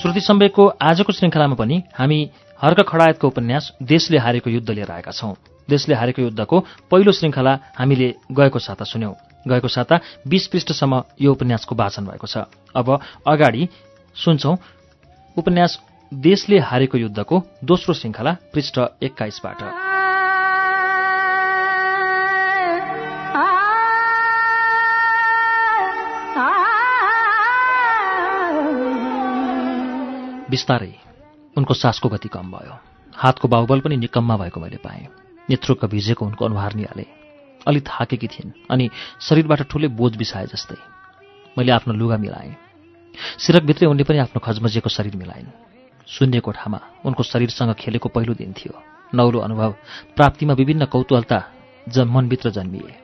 श्रुति सम्वेकको आजको श्रृङ्खलामा पनि हामी हर्क खडायतको उपन्यास देशले हारेको युद्ध लिएर आएका छौं। देशले हारेको युद्धको पहिलो श्रृङ्खला हामीले गएको साता सुन्यौं। गएको साता बीस पृष्ठसम्म यो उपन्यासको वाचन भएको छ। अब अगाडि सुन्छौं उपन्यास देशले हारेको युद्धको दोस्रो श्रृङ्खला पृष्ठ एक्काइसबाट। बिस्तारै उनको सासको गति कम भयो। हातको बाहुबल पनि निकम्मा भएको मैले पाएँ। नेत्रुक्क भिजेको उनको अनुहार निहाले। अलि थाकेकी थिइन् अनि शरीरबाट ठुलै बोझ बिसाए जस्तै। मैले आफ्नो लुगा मिलाएँ। सिरकभित्रै उनले पनि आफ्नो खजमजिएको शरीर मिलाइन्। शून्य कोठामा उनको शरीरसँग खेलेको पहिलो दिन थियो। नौलो अनुभव प्राप्तिमा विभिन्न कौतूहलता ज मनभित्र जन्मिए।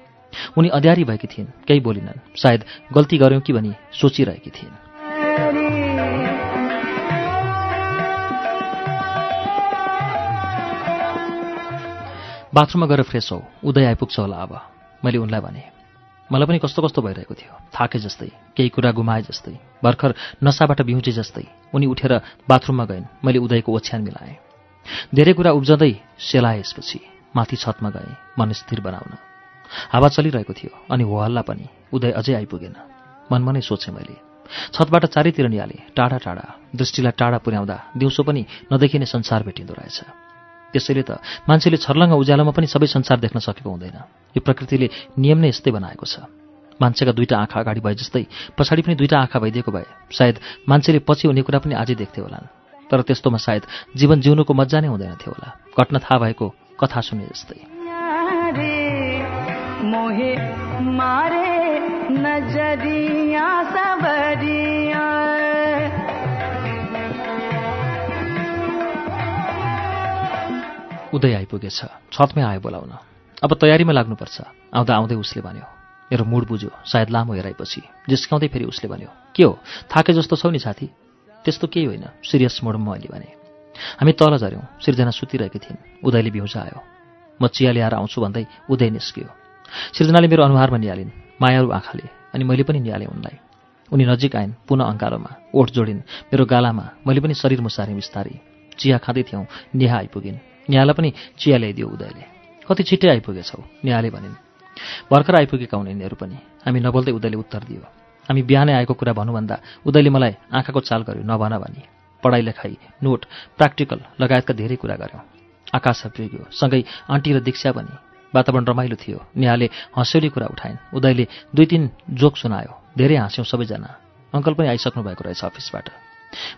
उनी अध्यारी भएकी थिइन् केही बोलिनन्। सायद गल्ती गर्यौँ कि भनी सोचिरहेकी थिइन्। बाथरुममा गएर फ्रेस हौ। उदय आइपुग्छ होला अब। मैले उनलाई भने मलाई पनि कस्तो कस्तो भइरहेको थियो। थाके जस्तै केही कुरा गुमाए जस्तै भर्खर नसाबाट बिउजे जस्तै। उनी उठेर बाथरुममा गइन्। मैले उदयको ओछ्यान मिलाएँ। धेरै कुरा उब्जँदै सेलाए यसपछि। माथि छतमा गएँ मन स्थिर बनाउन। हावा चलिरहेको थियो अनि हो हल्ला पनि। उदय अझै आइपुगेन। मनमा नै सोचेँ मैले। छतबाट चारैतिर निहालेँ। टाढा टाढा दृष्टिलाई टाढा पुर्याउँदा दिउँसो पनि नदेखिने संसार भेटिँदो रहेछ। त्यसैले त मान्छेले छर्लङ्ग उज्यालोमा पनि सबै संसार देख्न सकेको हुँदैन। यो प्रकृतिले नियम नै यस्तै बनाएको छ। मान्छेका दुईटा आँखा अगाडि भए जस्तै पछाडि पनि दुईटा आँखा भइदिएको भए सायद मान्छेले पछि हुने कुरा पनि आजै देख्थे होलान्। तर त्यस्तोमा सायद जीवन जिउनुको मजा नै हुँदैन थियो होला। घट्न थाहा भएको कथा सुने जस्तै। उदय आइपुगेछ। छतमै आयो बोलाउन। अब तयारीमा लाग्नुपर्छ। आउँदा आउँदै उसले भन्यो मेरो मुड बुझ्यो सायद लामो हेराइपछि जिस्काउँदै फेरि उसले भन्यो के हो? थाके जस्तो छौ नि साथी। त्यस्तो केही होइन सिरियस मोडमा मैले भने। हामी तल झऱ्यौँ सिर्जना सुतिरहेकी थिइन्। उदयले बिउजा आयो। म चिया ल्याएर आउँछु भन्दै उदय निस्कियो। सिर्जनाले मेरो अनुहारमा निहालिन् मायाहरू आँखाले अनि मैले पनि निहालेँ उनलाई। उनी नजिक आइन् पुनः अङ्गालोमा ओठ जोडिन्। मेरो गालामा मैले पनि शरीर मुसारेँ बिस्तारै। चिया खाँदै थियौँ नेहा आइपुगिन्। नेहालाई पनि चिया ल्याइदियो उदयले। कति छिट्टै आइपुगेछौ नेहाले भनिन्। भर्खर आइपुगेका हुन् यिनीहरू पनि। हामी नबोल्दै उदयले उत्तर दियो। हामी बिहानै आएको कुरा भन्नुभन्दा उदयले मलाई आँखाको चाल गर्यो नभन भनी। पढाइ लेखाइ नोट प्र्याक्टिकल लगायतका धेरै कुरा गऱ्यौँ आकाश पुग्यो सँगै आन्टी र दीक्षा पनि। वातावरण रमाइलो थियो। नेहाले हँस्यौली कुरा उठाइन्। उदयले दुई तिन जोक सुनायो। धेरै हाँस्यौँ सबैजना। अङ्कल पनि आइसक्नु भएको रहेछ अफिसबाट।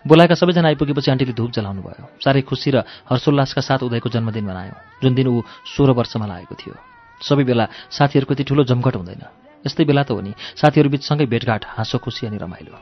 बोलाएका सबैजना आइपुगेपछि आन्टीले धुप जलाउनु भयो साह्रै खुसी र हर्षोल्लासका साथ उदयको जन्मदिन मनायौँ। जुन दिन ऊ सोह्र वर्षमा लागेको थियो। सबै बेला साथीहरूको यति ठुलो जमघट हुँदैन। यस्तै बेला त हो नि। साथीहरू बिचसँगै भेटघाट हाँसो खुसी अनि रमाइलो।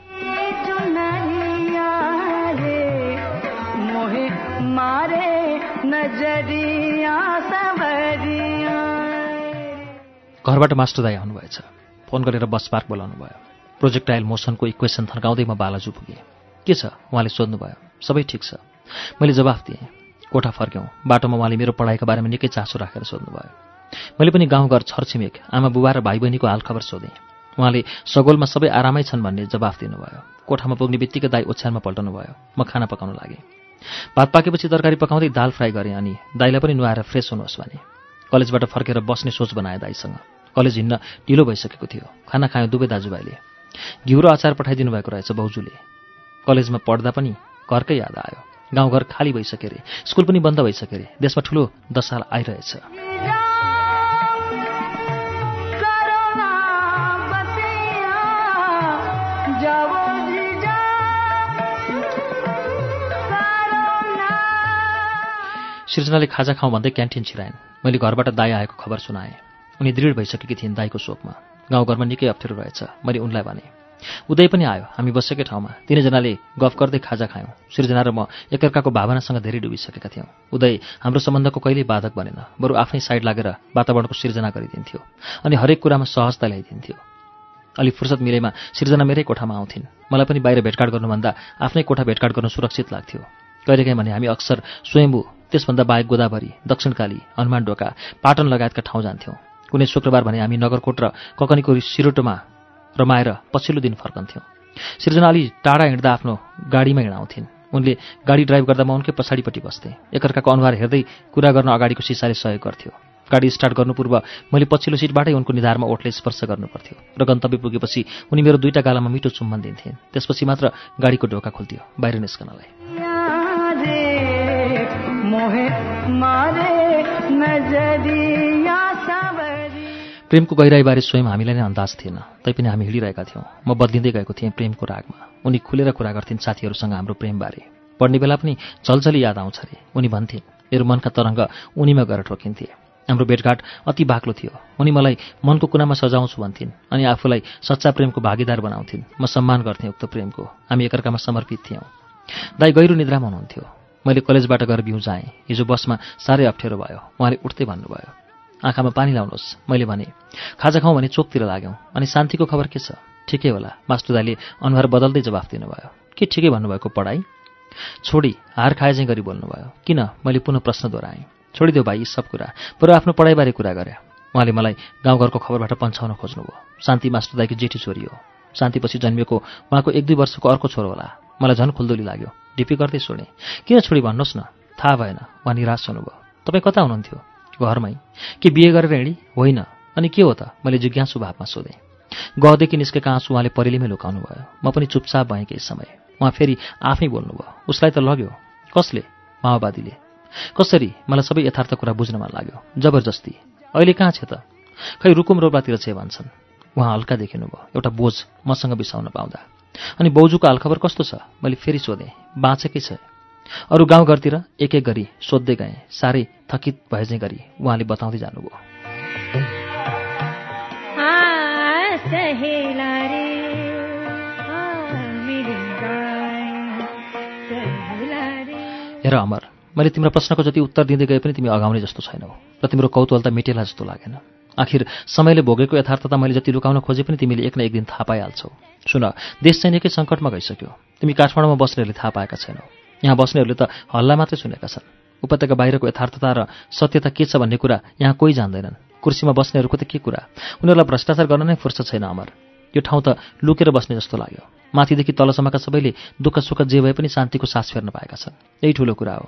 घरबाट मास्टर दाई आउनुभएछ। फोन गरेर बस पार्क बोलाउनु भयो प्रोजेक्टाइल मोसनको इक्वेसन थन्काउँदै म बालाजु पुगेँ। के छ? उहाँले सोध्नुभयो। सबै ठिक छ। मैले जवाफ दिएँ। कोठा फर्क्यौँ? बाटोमा उहाँले मेरो पढाइका बारेमा निकै चासो राखेर सोध्नुभयो। मैले पनि गाउँघर छरछिमेक आमा बुबा र भाइ बहिनीको हालखबर सोधेँ। उहाँले सगोलमा सबै आरामै छन् भन्ने जवाफ दिनुभयो। कोठामा पुग्ने बित्तिकै दाई ओछ्यानमा पल्टाउनु भयो म खाना पकाउन लागेँ। भात पाकेपछि तरकारी पकाउँदै दाल फ्राई गरेँ अनि दाईलाई पनि नुहाएर फ्रेस हुनुहोस् भने। कलेजबाट फर्केर बस्ने सोच बनाएँ दाईसँग। कलेज हिँड्न ढिलो भइसकेको थियो। खाना खायो दुवै दाजुभाइले। घिउ र अचार पठाइदिनु भएको रहेछ बाउजूले। कलेजमा पढ्दा पनि घरकै याद आयो। गाउँघर खाली भइसके अरे स्कुल पनि बन्द भइसके अरे। देशमा ठुलो दशा आइरहेछ। सृजनाले खाजा खाउँ भन्दै क्यान्टिन छिराइन्। मैले घरबाट दाई आएको खबर सुनाएँ। उनी दृढ भइसकेकी थिइन् दाईको शोकमा। गाउँघरमा निकै अप्ठ्यारो रहेछ मैले उनलाई भने। उदय पनि आयो। हामी बसेकै ठाउँमा। तिनैजनाले गफ गर्दै खाजा खायौँ। सृजना र म एकअर्काको भावनासँग धेरै डुबिसकेका थियौँ। उदय हाम्रो सम्बन्धको कहिल्यै बाधक बनेन बरु आफ्नै साइड लागेर वातावरणको सिर्जना गरिदिन्थ्यो अनि हरेक कुरामा सहजता ल्याइदिन्थ्यो। अलि फुर्सद मिलेमा सिर्जना मेरै कोठामा आउँथिन्। मलाई पनि बाहिर भेटघाट गर्नुभन्दा आफ्नै कोठा भेटघाट गर्नु सुरक्षित लाग्थ्यो। कहिलेकाहीँ भने हामी अक्सर स्वयम्भू त्यसभन्दा बाहेक गोदावरी दक्षिणकाली हनुमान डोका पाटन लगायतका ठाउँ जान्थ्यौँ। कुनै शुक्रबार भने हामी नगरकोट र ककनीको सिरोटोमा रमाएर पछिल्लो दिन फर्कन्थ्यौँ। सृजना अलि टाढा हिँड्दा आफ्नो गाडीमा हिँडाउँथिन्। उनले गाडी ड्राइभ गर्दा म उनकै पछाडिपट्टि बस्थेँ। एकअर्काको अनुहार हेर्दै कुरा गर्न अगाडिको सिसाले सहयोग गर्थ्यो। गाडी स्टार्ट गर्नु पूर्व मैले पछिल्लो सिटबाटै उनको निधारमा ओठले स्पर्श गर्नुपर्थ्यो र गन्तव्य पुगेपछि उनी मेरो दुईवटा गालामा मिठो चुम्बन दिन्थे। त्यसपछि मात्र गाडीको ढोका खुल्थ्यो बाहिर निस्कनलाई। प्रेमको गहिराईबारे स्वयं हामीलाई नै अन्दाज थिएन। तैपनि हामी हिँडिरहेका थियौँ। म बदलिँदै गएको थिएँ प्रेमको रागमा। उनी खुलेर कुरा गर्थिन् साथीहरूसँग हाम्रो प्रेमबारे। पढ्ने बेला पनि झलझली याद आउँछ अरे उनी भन्थिन् मेरो मनका तरङ्ग उनीमा गएर ठोकिन्थे हाम्रो भेटघाट अति बाक्लो थियो। उनी मलाई मनको कुनामा सजाउँछु भन्थिन् अनि आफूलाई सच्चा प्रेमको भागीदार बनाउँथिन्। म सम्मान गर्थेँ उक्त प्रेमको। हामी एकअर्कामा समर्पित थियौँ। दाई गहिरो निद्रामा हुनुहुन्थ्यो। मैले कलेजबाट गएर बिउ जाएँ। हिजो बसमा साह्रै अप्ठ्यारो भयो। उहाँले उठ्दै भन्नुभयो आँखामा पानी लाउनुहोस्। मैले भने खाजा खाउँ भने चोकतिर लाग्यौँ। अनि शान्तिको खबर के छ? ठिकै होला। मास्टर अनुहार बदल्दै जवाफ दिनुभयो। के ठिकै भन्नुभएको पढाइ? छोडी हार खाए चाहिँ गरी बोल्नुभयो। किन? मैले पुनः प्रश्न दोहोऱ्याएँ। छोडिदेऊ भाइ सब कुरा। बरु आफ्नो पढाइबारे कुरा गरे। उहाँले मलाई गाउँघरको खबरबाट पन्छाउन खोज्नुभयो। शान्ति मास्टर दाईको जेठी छोरी हो। शान्तिपछि जन्मिएको उहाँको एक दुई वर्षको अर्को छोरो होला। मलाई झन् खुल्दुली लाग्यो। ढिपी गर्दै सोधेँ किन छोडी भन्नुहोस् न। थाहा भएन। उहाँ निराश हुनुभयो। तपाईँ कता हुनुहुन्थ्यो? घरमै के बिहे गरेर हिँडी? होइन। अनि के हो त? मैले जिज्ञासु भावमा सोधेँ। गहदेखि निस्केका आँसु उहाँले परिलीमै लुकाउनु भयो म पनि चुपचाप भएँ केही समय। उहाँ फेरि आफै बोल्नुभयो। उसलाई त लग्यो। कसले? माओवादीले। कसरी? मलाई सबै यथार्थ कुरा बुझ्न मन लाग्यो। जबरजस्ती। अहिले कहाँ छ त? खै रुकुम रोप्लातिर छ भन्छन्। उहाँ हल्का देखिनुभयो। एउटा बोझ मसँग बिसाउन पाउँदा। अनि बाउजूको हालखबर कस्तो छ? मैले फेरि सोधेँ। बाँचेकै छ। अरू गाउँघरतिर एक एक गरी सोध्दै गएँ साह्रै थकित भए चाहिँ गरी उहाँले बताउँदै जानुभयो। हेर अमर मैले तिम्रो प्रश्नको जति उत्तर दिँदै गए पनि तिमी अगाउने जस्तो छैनौ र तिम्रो कौतूहलता मेटेला जस्तो लागेन। आखिर समयले भोगेको यथार्थता मैले जति लुकाउन खोजे पनि तिमीले एक न एक दिन थाहा पाइहाल्छौ। सुन देश चाहिँ निकै सङ्कटमा गइसक्यो। तिमी काठमाडौँमा बस्नेहरूले थाहा पाएका छैनौ। यहाँ बस्नेहरूले त हल्ला मात्रै सुनेका छन्। उपत्यका बाहिरको यथार्थता र सत्यता के छ भन्ने कुरा यहाँ कोही जान्दैनन्। कुर्सीमा बस्नेहरूको त के कुरा? उनीहरूलाई भ्रष्टाचार गर्न नै फुर्सद छैन अमर। यो ठाउँ त लुकेर बस्ने जस्तो लाग्यो। माथिदेखि तलसम्मका सबैले दुःख सुख जे भए पनि शान्तिको सास फेर्न पाएका छन्। यही ठुलो कुरा हो।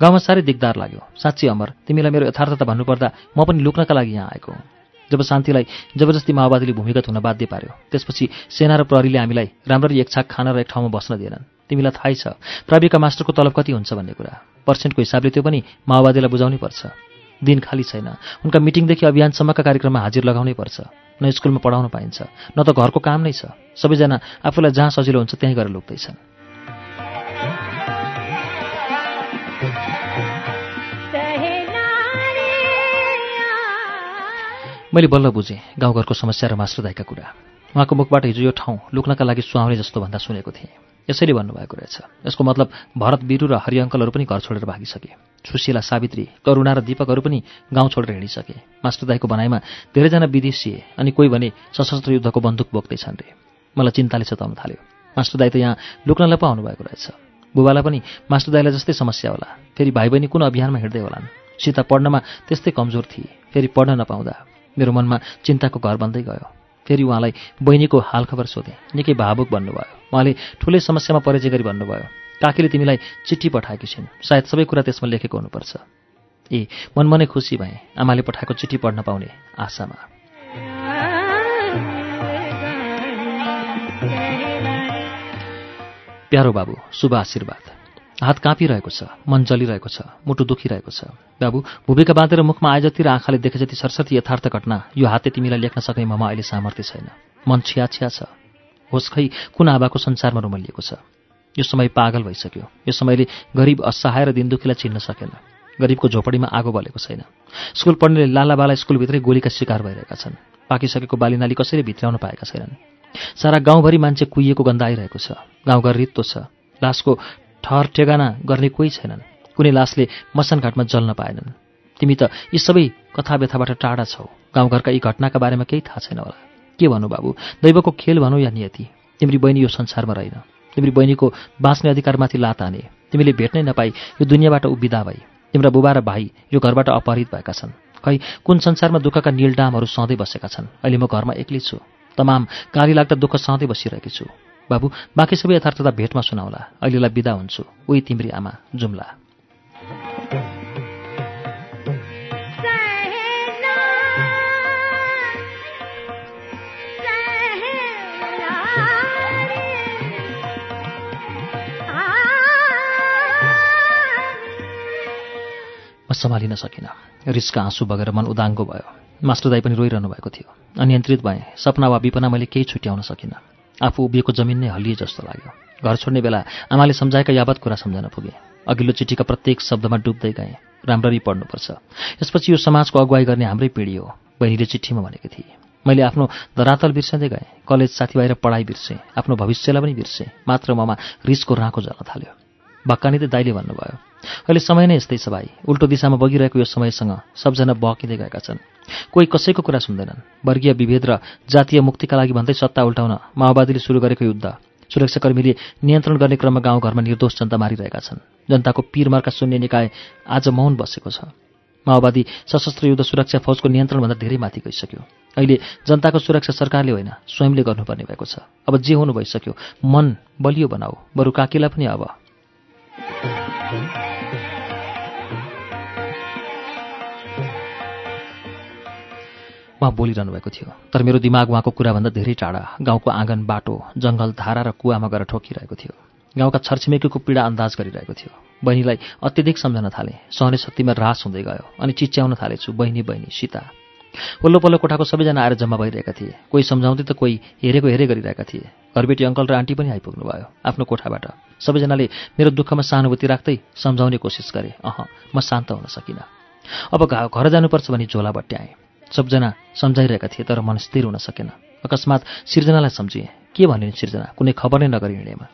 गाउँमा साह्रै दिगदार लाग्यो। साँच्ची अमर तिमीलाई मेरो यथार्थता भन्नुपर्दा म पनि लुक्नका लागि यहाँ आएको हुँ। जब शान्तिलाई जबरजस्ती माओवादीले भूमिगत हुन बाध्य पार्यो त्यसपछि सेना र प्रहरीले हामीलाई राम्ररी एक छाक खान र एक ठाउँमा बस्न दिएनन्। तिमीलाई थाहै छ। प्राविका मास्टरको तलब कति हुन्छ भन्ने कुरा। पर्सेन्टको हिसाबले त्यो पनि माओवादीलाई बुझाउनै पर्छ। दिन खाली छैन। उनका मिटिङदेखि अभियानसम्मका कार्यक्रममा हाजिर लगाउनै पर्छ। न स्कुलमा पढाउन पाइन्छ। न त घरको काम नै छ। सबैजना आफूलाई जहाँ सजिलो हुन्छ त्यहीँ गएर लुक्दैछन्। मैले बल्ल बुझेँ गाउँघरको समस्या र मास्टर कुरा। उहाँको मुखबाट हिजो यो ठाउँ लुक्नका लागि सुहाउने जस्तो भन्दा सुनेको थिएँ। यसैले भन्नुभएको रहेछ। यसको मतलब भरत बिरु र हरिअङ्कलहरू पनि घर छोडेर भागिसके। सुशीला सावित्री करुणा र दीपकहरू पनि गाउँ छोडेर हिँडिसके। मास्टर दाईको भनाइमा धेरैजना विदेशिए अनि कोही भने सशस्त्र युद्धको बन्दुक बोक्दैछन् रे। मलाई चिन्ताले सताउन थाल्यो। मास्टर दाई त यहाँ लुक्नलाई पो आउनुभएको रहेछ। बुबालाई पनि मास्टर दाईलाई जस्तै समस्या होला। फेरि भाइ बहिनी कुन अभियानमा हिँड्दै होलान्? सीता पढ्नमा त्यस्तै कमजोर थिए। फेरि पढ्न नपाउँदा मेरो मनमा चिन्ताको घर बन्दै गयो। फेरि उहाँलाई बहिनीको हालखबर सोधेँ। निकै भावुक भन्नुभयो उहाँले ठुलै समस्यामा परिचय गरी भन्नुभयो काकीले तिमीलाई चिठी पठाएकी छिन्। सायद सबै कुरा त्यसमा लेखेको हुनुपर्छ। ए मनमनै खुसी भएँ। आमाले पठाएको चिठी पढ्न पाउने आशामा। प्यारो बाबु शुभ आशीर्वाद। हात काँपिरहेको छ मन जलिरहेको छ मुटु दुखिरहेको छ। बाबु भूमिका बाँधेर मुखमा आए जति र आँखाले देखे जति सरस्वती यथार्थ घटना यो हातले तिमीलाई लेख्न सक्ने ममा अहिले सामर्थ्य छैन। मन छिया छिया छ। होस् खै कुन आवाको संसारमा रुमलिएको छ? यो समय पागल भइसक्यो। यो समयले गरिब असहाय र दिनदुखीलाई चिन्न सकेन। गरिबको झोपडीमा आगो बलेको छैन। स्कुल पढ्नेले लालाबाला स्कुलभित्रै गोलीका शिकार भइरहेका छन्। पाकिसकेको बालिनाली कसैले भित्राउन पाएका छैनन्। सारा गाउँभरि मान्छे कुहिएको गन्ध आइरहेको छ। गाउँघर रित्तो छ। लासको ठहर ठेगाना गर्ने कोही छैनन्। कुनै लासले मसानघाटमा जल्न पाएनन्। तिमी त यी सबै कथा व्यथाबाट टाढा छौ। गाउँघरका यी घटनाका बारेमा केही थाहा छैन होला। के भनौँ बाबु? दैवको खेल भनौँ या नियति? तिम्री बहिनी यो संसारमा रहेन। तिम्री बहिनीको बाँच्ने अधिकारमाथि लात हाने तिमीले भेट्नै नपाई यो दुनियाँबाट उभिदा भई। तिम्रा बुबा र भाइ यो घरबाट अपहरित भएका छन्। खै कुन संसारमा दुःखका निलडामहरू सधैँ बसेका छन्? अहिले म घरमा एक्लै छु। तमाम गाली लाग्दा दुःख सधैँ बसिरहेकी छु। बाबु बाँकी सबै यथार्थता भेटमा सुनाउला। अहिलेलाई बिदा हुन्छु। उही तिम्री आमा जुम्ला। म सम्हालिन सकिनँ। रिसका आँसु बगेर मन उदाङ्गो भयो। मास्टर दाई पनि रोइरहनु भएको थियो। अनियन्त्रित भएँ। सपना वा विपना मैले केही छुट्याउन सकिनँ। आफू उभिएको जमिन नै हल्लिए जस्तो लाग्यो। घर छोड्ने बेला आमाले सम्झाएका यावत कुरा सम्झन पुगे। अघिल्लो चिठीका प्रत्येक शब्दमा डुब्दै गएँ। राम्ररी पढ्नुपर्छ। यसपछि यो समाजको अगुवाई गर्ने हाम्रै पिँढी हो। बहिनीले चिठीमा भनेकी थिए मैले आफ्नो धरातल बिर्सँदै गएँ। कलेज साथीभाइ र पढाइ बिर्सेँ। आफ्नो भविष्यलाई पनि बिर्सेँ। मात्र ममा रिसको राँको जल्न थाल्यो। भक्कानी त दाइले भन्नुभयो अहिले समय नै यस्तै छ भाइ। उल्टो दिशामा बगिरहेको यो समयसँग सबजना बकिँदै गएका छन्। कोही कसैको कुरा सुन्दैनन्। वर्गीय विभेद र जातीय मुक्तिका लागि भन्दै सत्ता उल्टाउन माओवादीले सुरु गरेको युद्ध सुरक्षाकर्मीले नियन्त्रण गर्ने क्रममा गाउँघरमा निर्दोष जनता मारिरहेका छन्। जनताको पिरमर्का सुन्ने निकाय आज मौन बसेको छ। माओवादी सशस्त्र युद्ध सुरक्षा फौजको नियन्त्रणभन्दा धेरै माथि गइसक्यो। अहिले जनताको सुरक्षा सरकारले होइन स्वयंले गर्नुपर्ने भएको छ। अब जे हुनु भइसक्यो मन बलियो बनाऊ। बरु काकीलाई पनि अब उहाँ बोलिरहनु भएको थियो तर मेरो दिमाग उहाँको कुराभन्दा धेरै टाढा। गाउँको आँगन बाटो जङ्गल धारा र कुवामा गएर ठोकिरहेको थियो। गाउँका छरछिमेकीको पीडा अन्दाज गरिरहेको थियो। बहिनीलाई अत्यधिक सम्झन थाले। सहने शक्तिमा रास हुँदै गयो अनि चिच्याउन थालेछु बहिनी बहिनी सीता। पल्लो पल्लो कोठाको सबैजना आएर जम्मा भइरहेका थिए। कोही सम्झाउँदै त कोही हेरेको हेरे गरिरहेका थिए। घरबेटी अङ्कल र आन्टी पनि आइपुग्नु भयो आफ्नो कोठाबाट। सबैजनाले मेरो दुःखमा सहानुभूति राख्दै सम्झाउने कोसिस गरे। अह म शान्त हुन सकिनँ। अब घर जानुपर्छ भनी झोला बट्याएँ सबजना सम्झाइरहेका थिए तर मन स्थिर हुन सकेन। अकस्मात सिर्जनालाई सम्झिएँ। के भने सिर्जना? कुनै खबर नै नगरी हिँडेमा।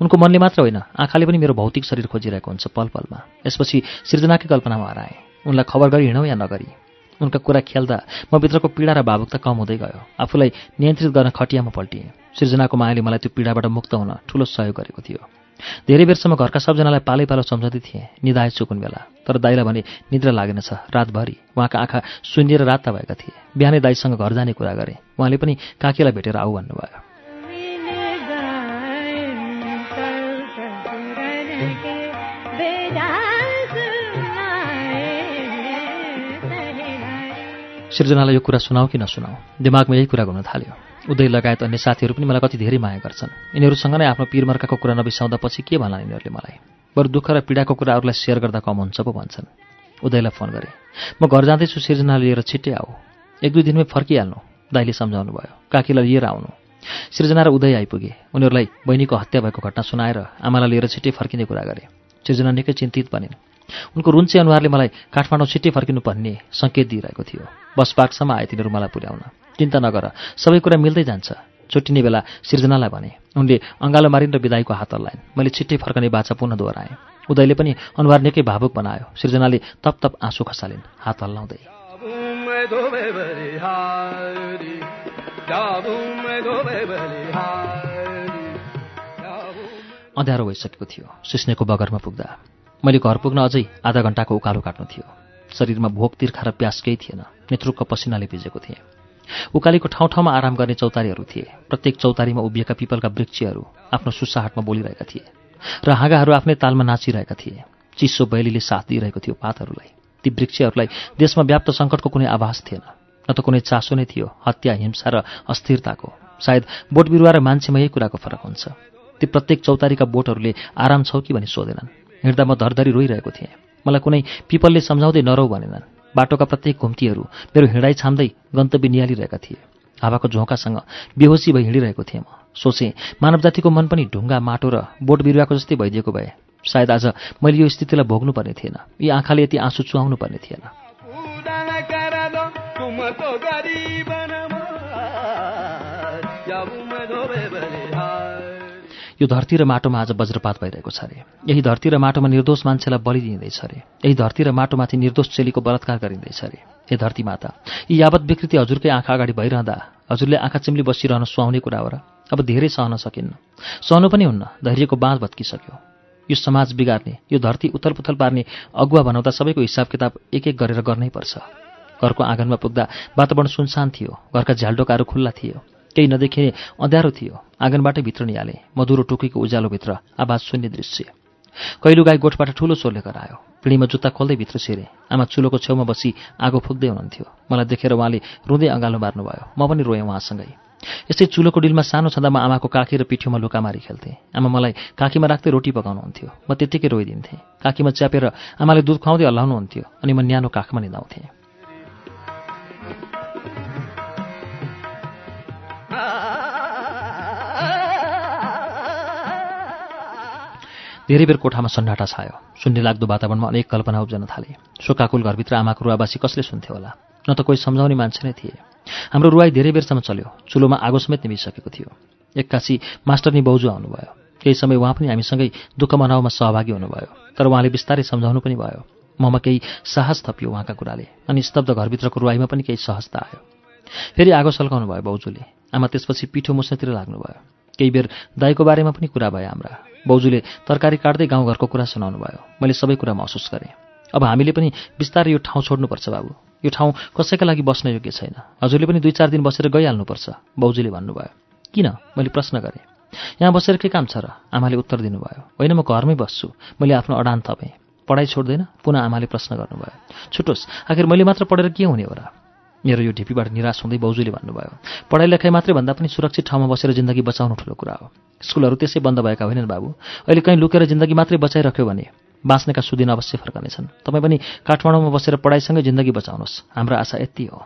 उनको मनले मात्र होइन आँखाले पनि मेरो भौतिक शरीर खोजिरहेको हुन्छ पल पलमा यसपछि सिर्जनाकै कल्पनामा हराएँ। उनलाई खबर गरी हिँडौँ या नगरी? उनका कुरा खेल्दा म भित्रको पीडा र भावुकता कम हुँदै गयो। आफूलाई नियन्त्रित गर्न खटियामा पल्टिएँ। सिर्जनाको मायाले मलाई त्यो पीडाबाट मुक्त हुन ठुलो सहयोग गरेको थियो। धेरै बेरसम्म घरका सबजनालाई पालै पालो सम्झँदै थिएँ निधाएछु कुन बेला। तर दाईलाई भने निद्रा लागेनछ रातभरि। उहाँका आँखा सुनिएर रात भएका थिए। बिहानै दाईसँग घर जाने कुरा गरेँ। उहाँले पनि काकीलाई भेटेर आऊ भन्नुभयो। सृजनालाई यो कुरा सुनाऊ कि नसुनाऊ? दिमागमा यही कुरा घुम्न थाल्यो। उदय लगायत अन्य साथीहरू पनि मलाई कति धेरै माया गर्छन्। यिनीहरूसँग नै आफ्नो पिरमर्काको कुरा नबिसाउँदा पछि के भन्ला यिनीहरूले मलाई? बरु दुःख र पीडाको कुरा अरूलाई सेयर गर्दा कम हुन्छ पो भन्छन्। उदयलाई फोन गरेँ। म घर जाँदैछु सिर्जना लिएर छिट्टै आऊ। एक दुई दिनमै फर्किहाल्नु। दाइले सम्झाउनु भयो काकीलाई लिएर आउनु। सृजना र उदय आइपुगे। उनीहरूलाई बहिनीको हत्या भएको घटना सुनाएर आमालाई लिएर छिट्टै फर्किने कुरा गरे। सृजना निकै चिन्तित बनिन्। उनको रुन्चे अनुहारले मलाई काठमाडौँ छिट्टै फर्किनु पर्ने सङ्केत दिइरहेको थियो। बस पार्कसम्म आए तिनीहरू मलाई पुर्याउन। चिन्ता नगर सबै कुरा मिल्दै जान्छ। छुट्टिने बेला सिर्जनालाई भने उनले अँगालो मारिन र विदाईको हात हल्लाइन् मैले छिट्टै फर्कने बाछा पुनः दोहोऱ्याएँ उदयले पनि अनुहार निकै भावुक बनायो। सिर्जनाले तप तप आँसु खसालिन् हात हल्लाउँदै। अँध्यारो भइसकेको थियो। सिस्नेको बगरमा पुग्दा। मैले घर पुग्न अझै आधा घन्टाको उकालो काट्नु थियो। शरीरमा भोक तिर्खा र प्यास केही थिएन। नेतृत्वको पसिनाले भिजेको थिएँ। उकालीको ठाउँ ठाउँमा आराम गर्ने चौतारीहरू थिए। प्रत्येक चौतारीमा उभिएका पिपलका वृक्षहरू आफ्नो सुसाहटमा बोलिरहेका थिए र हाँगाहरू आफ्नै तालमा नाचिरहेका थिए। चिसो बैलीले साथ दिइरहेको थियो पातहरूलाई। ती वृक्षहरूलाई देशमा व्याप्त सङ्कटको कुनै आभास थिएन। न त कुनै चासो नै थियो हत्या हिंसा र अस्थिरताको। सायद बोट बिरुवा र मान्छेमा यही कुराको फरक हुन्छ। ती प्रत्येक चौतारीका बोटहरूले आराम छौ कि भनी सोधेनन्। हिँड्दा म धरधरी रोइरहेको थिएँ। मलाई कुनै पिपलले सम्झाउँदै नरौ भनेनन्। बाटोका प्रत्येक घुम्तीहरू मेरो हिँडाइ छाम्दै गन्तव्य निहालिरहेका थिए। हावाको झोकासँग बेहोसी भई हिँडिरहेको थिएँ म। सोचेँ मानव जातिको मन पनि ढुङ्गा माटो र बोट बिरुवाको जस्तै भइदिएको भए सायद आज मैले यो स्थितिलाई भोग्नुपर्ने थिएन। यी आँखाले यति आँसु चुहाउनु पर्ने थिएन। यो धरती र माटोमा आज वज्रपात भइरहेको छ अरे। यही धरती र माटोमा निर्दोष मान्छेलाई बलि दिइँदैछ अरे। यही धरती र माटोमाथि निर्दोष चेलीको बलात्कार गरिँदैछ अरे। हे धरती माता यी यावत विकृति हजुरकै आँखा अगाडि भइरहँदा हजुरले आँखा चिम्ली बसिरहन सुहाउने कुरा हो र अब धेरै सहन सकिन्न। सहनु पनि हुन्न धैर्यको बाँध भत्किसक्यो। यो समाज बिगार्ने यो धरती उथलपुथल पार्ने अगुवा बनाउँदा सबैको हिसाब किताब एक एक गरेर गर्नै पर्छ। घरको आँगनमा पुग्दा वातावरण सुनसान थियो घरका झ्यालडोकाहरू खुल्ला थियो। केही नदेखिने अँध्यारो थियो। आँगनबाटै भित्र निहाले। मधुरो टोकीको उज्यालोभित्र आवाज सुन्ने दृश्य। गाई गोठबाट ठुलो सोले करायो पिँढीमा जुत्ता खोल्दै भित्र छिरे। आमा चुलोको छेउमा बसी आगो फुक्दै हुनुहुन्थ्यो। मलाई देखेर उहाँले रुँदै अँगालो मार्नुभयो म पनि रोएँ उहाँसँगै। यस्तै चुलोको डिलमा सानो छँदामा आमाको काखी र पिठ्योमा लुकामारी खेल्थेँ। आमा मलाई काखीमा राख्दै रोटी पकाउनुहुन्थ्यो। म त्यत्तिकै रोइदिन्थेँ। काखीमा च्यापेर आमाले दुध खुवाउँदै हल्लाउनुहुन्थ्यो अनि म न्यानो काखमा निधाउँथेँ। धेरै बेर कोठामा सन्नाटा छायो। सुन्ने लाग्दो वातावरणमा अनेक कल्पना उब्जन थाले। शोकाकुल घरभित्र आमाको रुवाबासी कसले सुन्थ्यो होला? न त कोही सम्झाउने मान्छे नै थिए। हाम्रो रुवाई धेरै बेरसम्म चल्यो। चुलोमा आगो समेत निमिसकेको थियो। एक्कासी मास्टरनी बाउजू आउनुभयो। केही समय उहाँ पनि हामीसँगै दुःख मनाउमा सहभागी हुनुभयो। तर उहाँले बिस्तारै सम्झाउनु पनि भयो। ममा केही साहस थपियो उहाँका कुराले। अनि स्तब्ध घरभित्रको रुवाईमा पनि केही सहजता आयो। फेरि आगो सल्काउनु भयो बाउजूले आमा त्यसपछि पिठो मुस्नतिर लाग्नुभयो। केही बेर दाईको बारेमा पनि कुरा भयो हाम्रा। बाउजूले तरकारी काट्दै गाउँघरको कुरा सुनाउनु भयो मैले सबै कुरा महसुस गरेँ। अब हामीले पनि बिस्तारै यो ठाउँ छोड्नुपर्छ बाबु। यो ठाउँ कसैका लागि बस्न योग्य छैन। हजुरले पनि दुई चार दिन बसेर गइहाल्नुपर्छ बाउजूले भन्नुभयो। किन? मैले प्रश्न गरेँ। यहाँ बसेर के काम छ र? आमाले उत्तर दिनुभयो। होइन म घरमै बस्छु। मैले आफ्नो अडान थपेँ। पढाइ छोड्दैन? पुनः आमाले प्रश्न गर्नुभयो। छुटोस्। आखिर मैले मात्र पढेर के हुने हो र? मेरो यो ढिपीबाट निराश हुँदै बाउजूले भन्नुभयो पढाइ लेखाइ मात्रै भन्दा पनि सुरक्षित ठाउँमा बसेर जिन्दगी बचाउनु ठुलो कुरा हो। स्कुलहरू त्यसै बन्द भएका होइनन् बाबु। अहिले कहीँ लुकेर जिन्दगी मात्रै बचाइरह्यो भने बाँच्नेका सुदिन अवश्य फर्कनेछन्। तपाईँ पनि काठमाडौँमा बसेर पढाइसँगै जिन्दगी बचाउनुहोस्। हाम्रो आशा यति हो।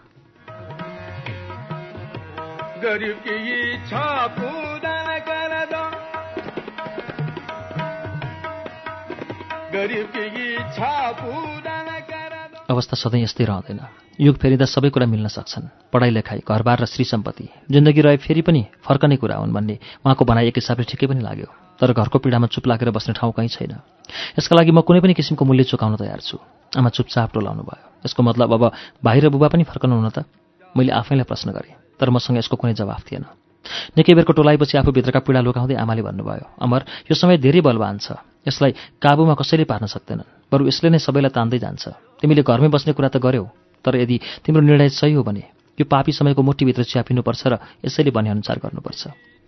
अवस्था सधैँ यस्तै रहँदैन। युग फेरिँदा सबै कुरा मिल्न सक्छन्। पढाइ लेखाइ घरबार र श्री सम्पत्ति जिन्दगी रहे फेरि पनि फर्कने कुरा हुन् भन्ने उहाँको भनाइ एक हिसाबले ठिकै पनि लाग्यो। तर घरको पीडामा चुप लागेर बस्ने ठाउँ कहीँ छैन। यसका लागि म कुनै पनि किसिमको मूल्य चुकाउन तयार छु। आमा चुपचाप टोलाउनु भयो यसको मतलब अब भाइ र बुबा पनि फर्कनु हुन त? मैले आफैलाई प्रश्न गरेँ तर मसँग यसको कुनै जवाफ थिएन। निकै बेरको टोलाइपछि आफूभित्रका पीडा लुकाउँदै आमाले भन्नुभयो अमर यो समय धेरै बलवान छ। यसलाई काबुमा कसैले पार्न सक्दैनन् बरु यसले नै सबैलाई तान्दै जान्छ। तिमीले घरमै बस्ने कुरा त गर्यौ। तर यदि तिम्रो निर्णय सही हो भने यो पापी समयको मुठीभित्र च्यापिनुपर्छ र यसैले भनेअनुसार गर्नुपर्छ।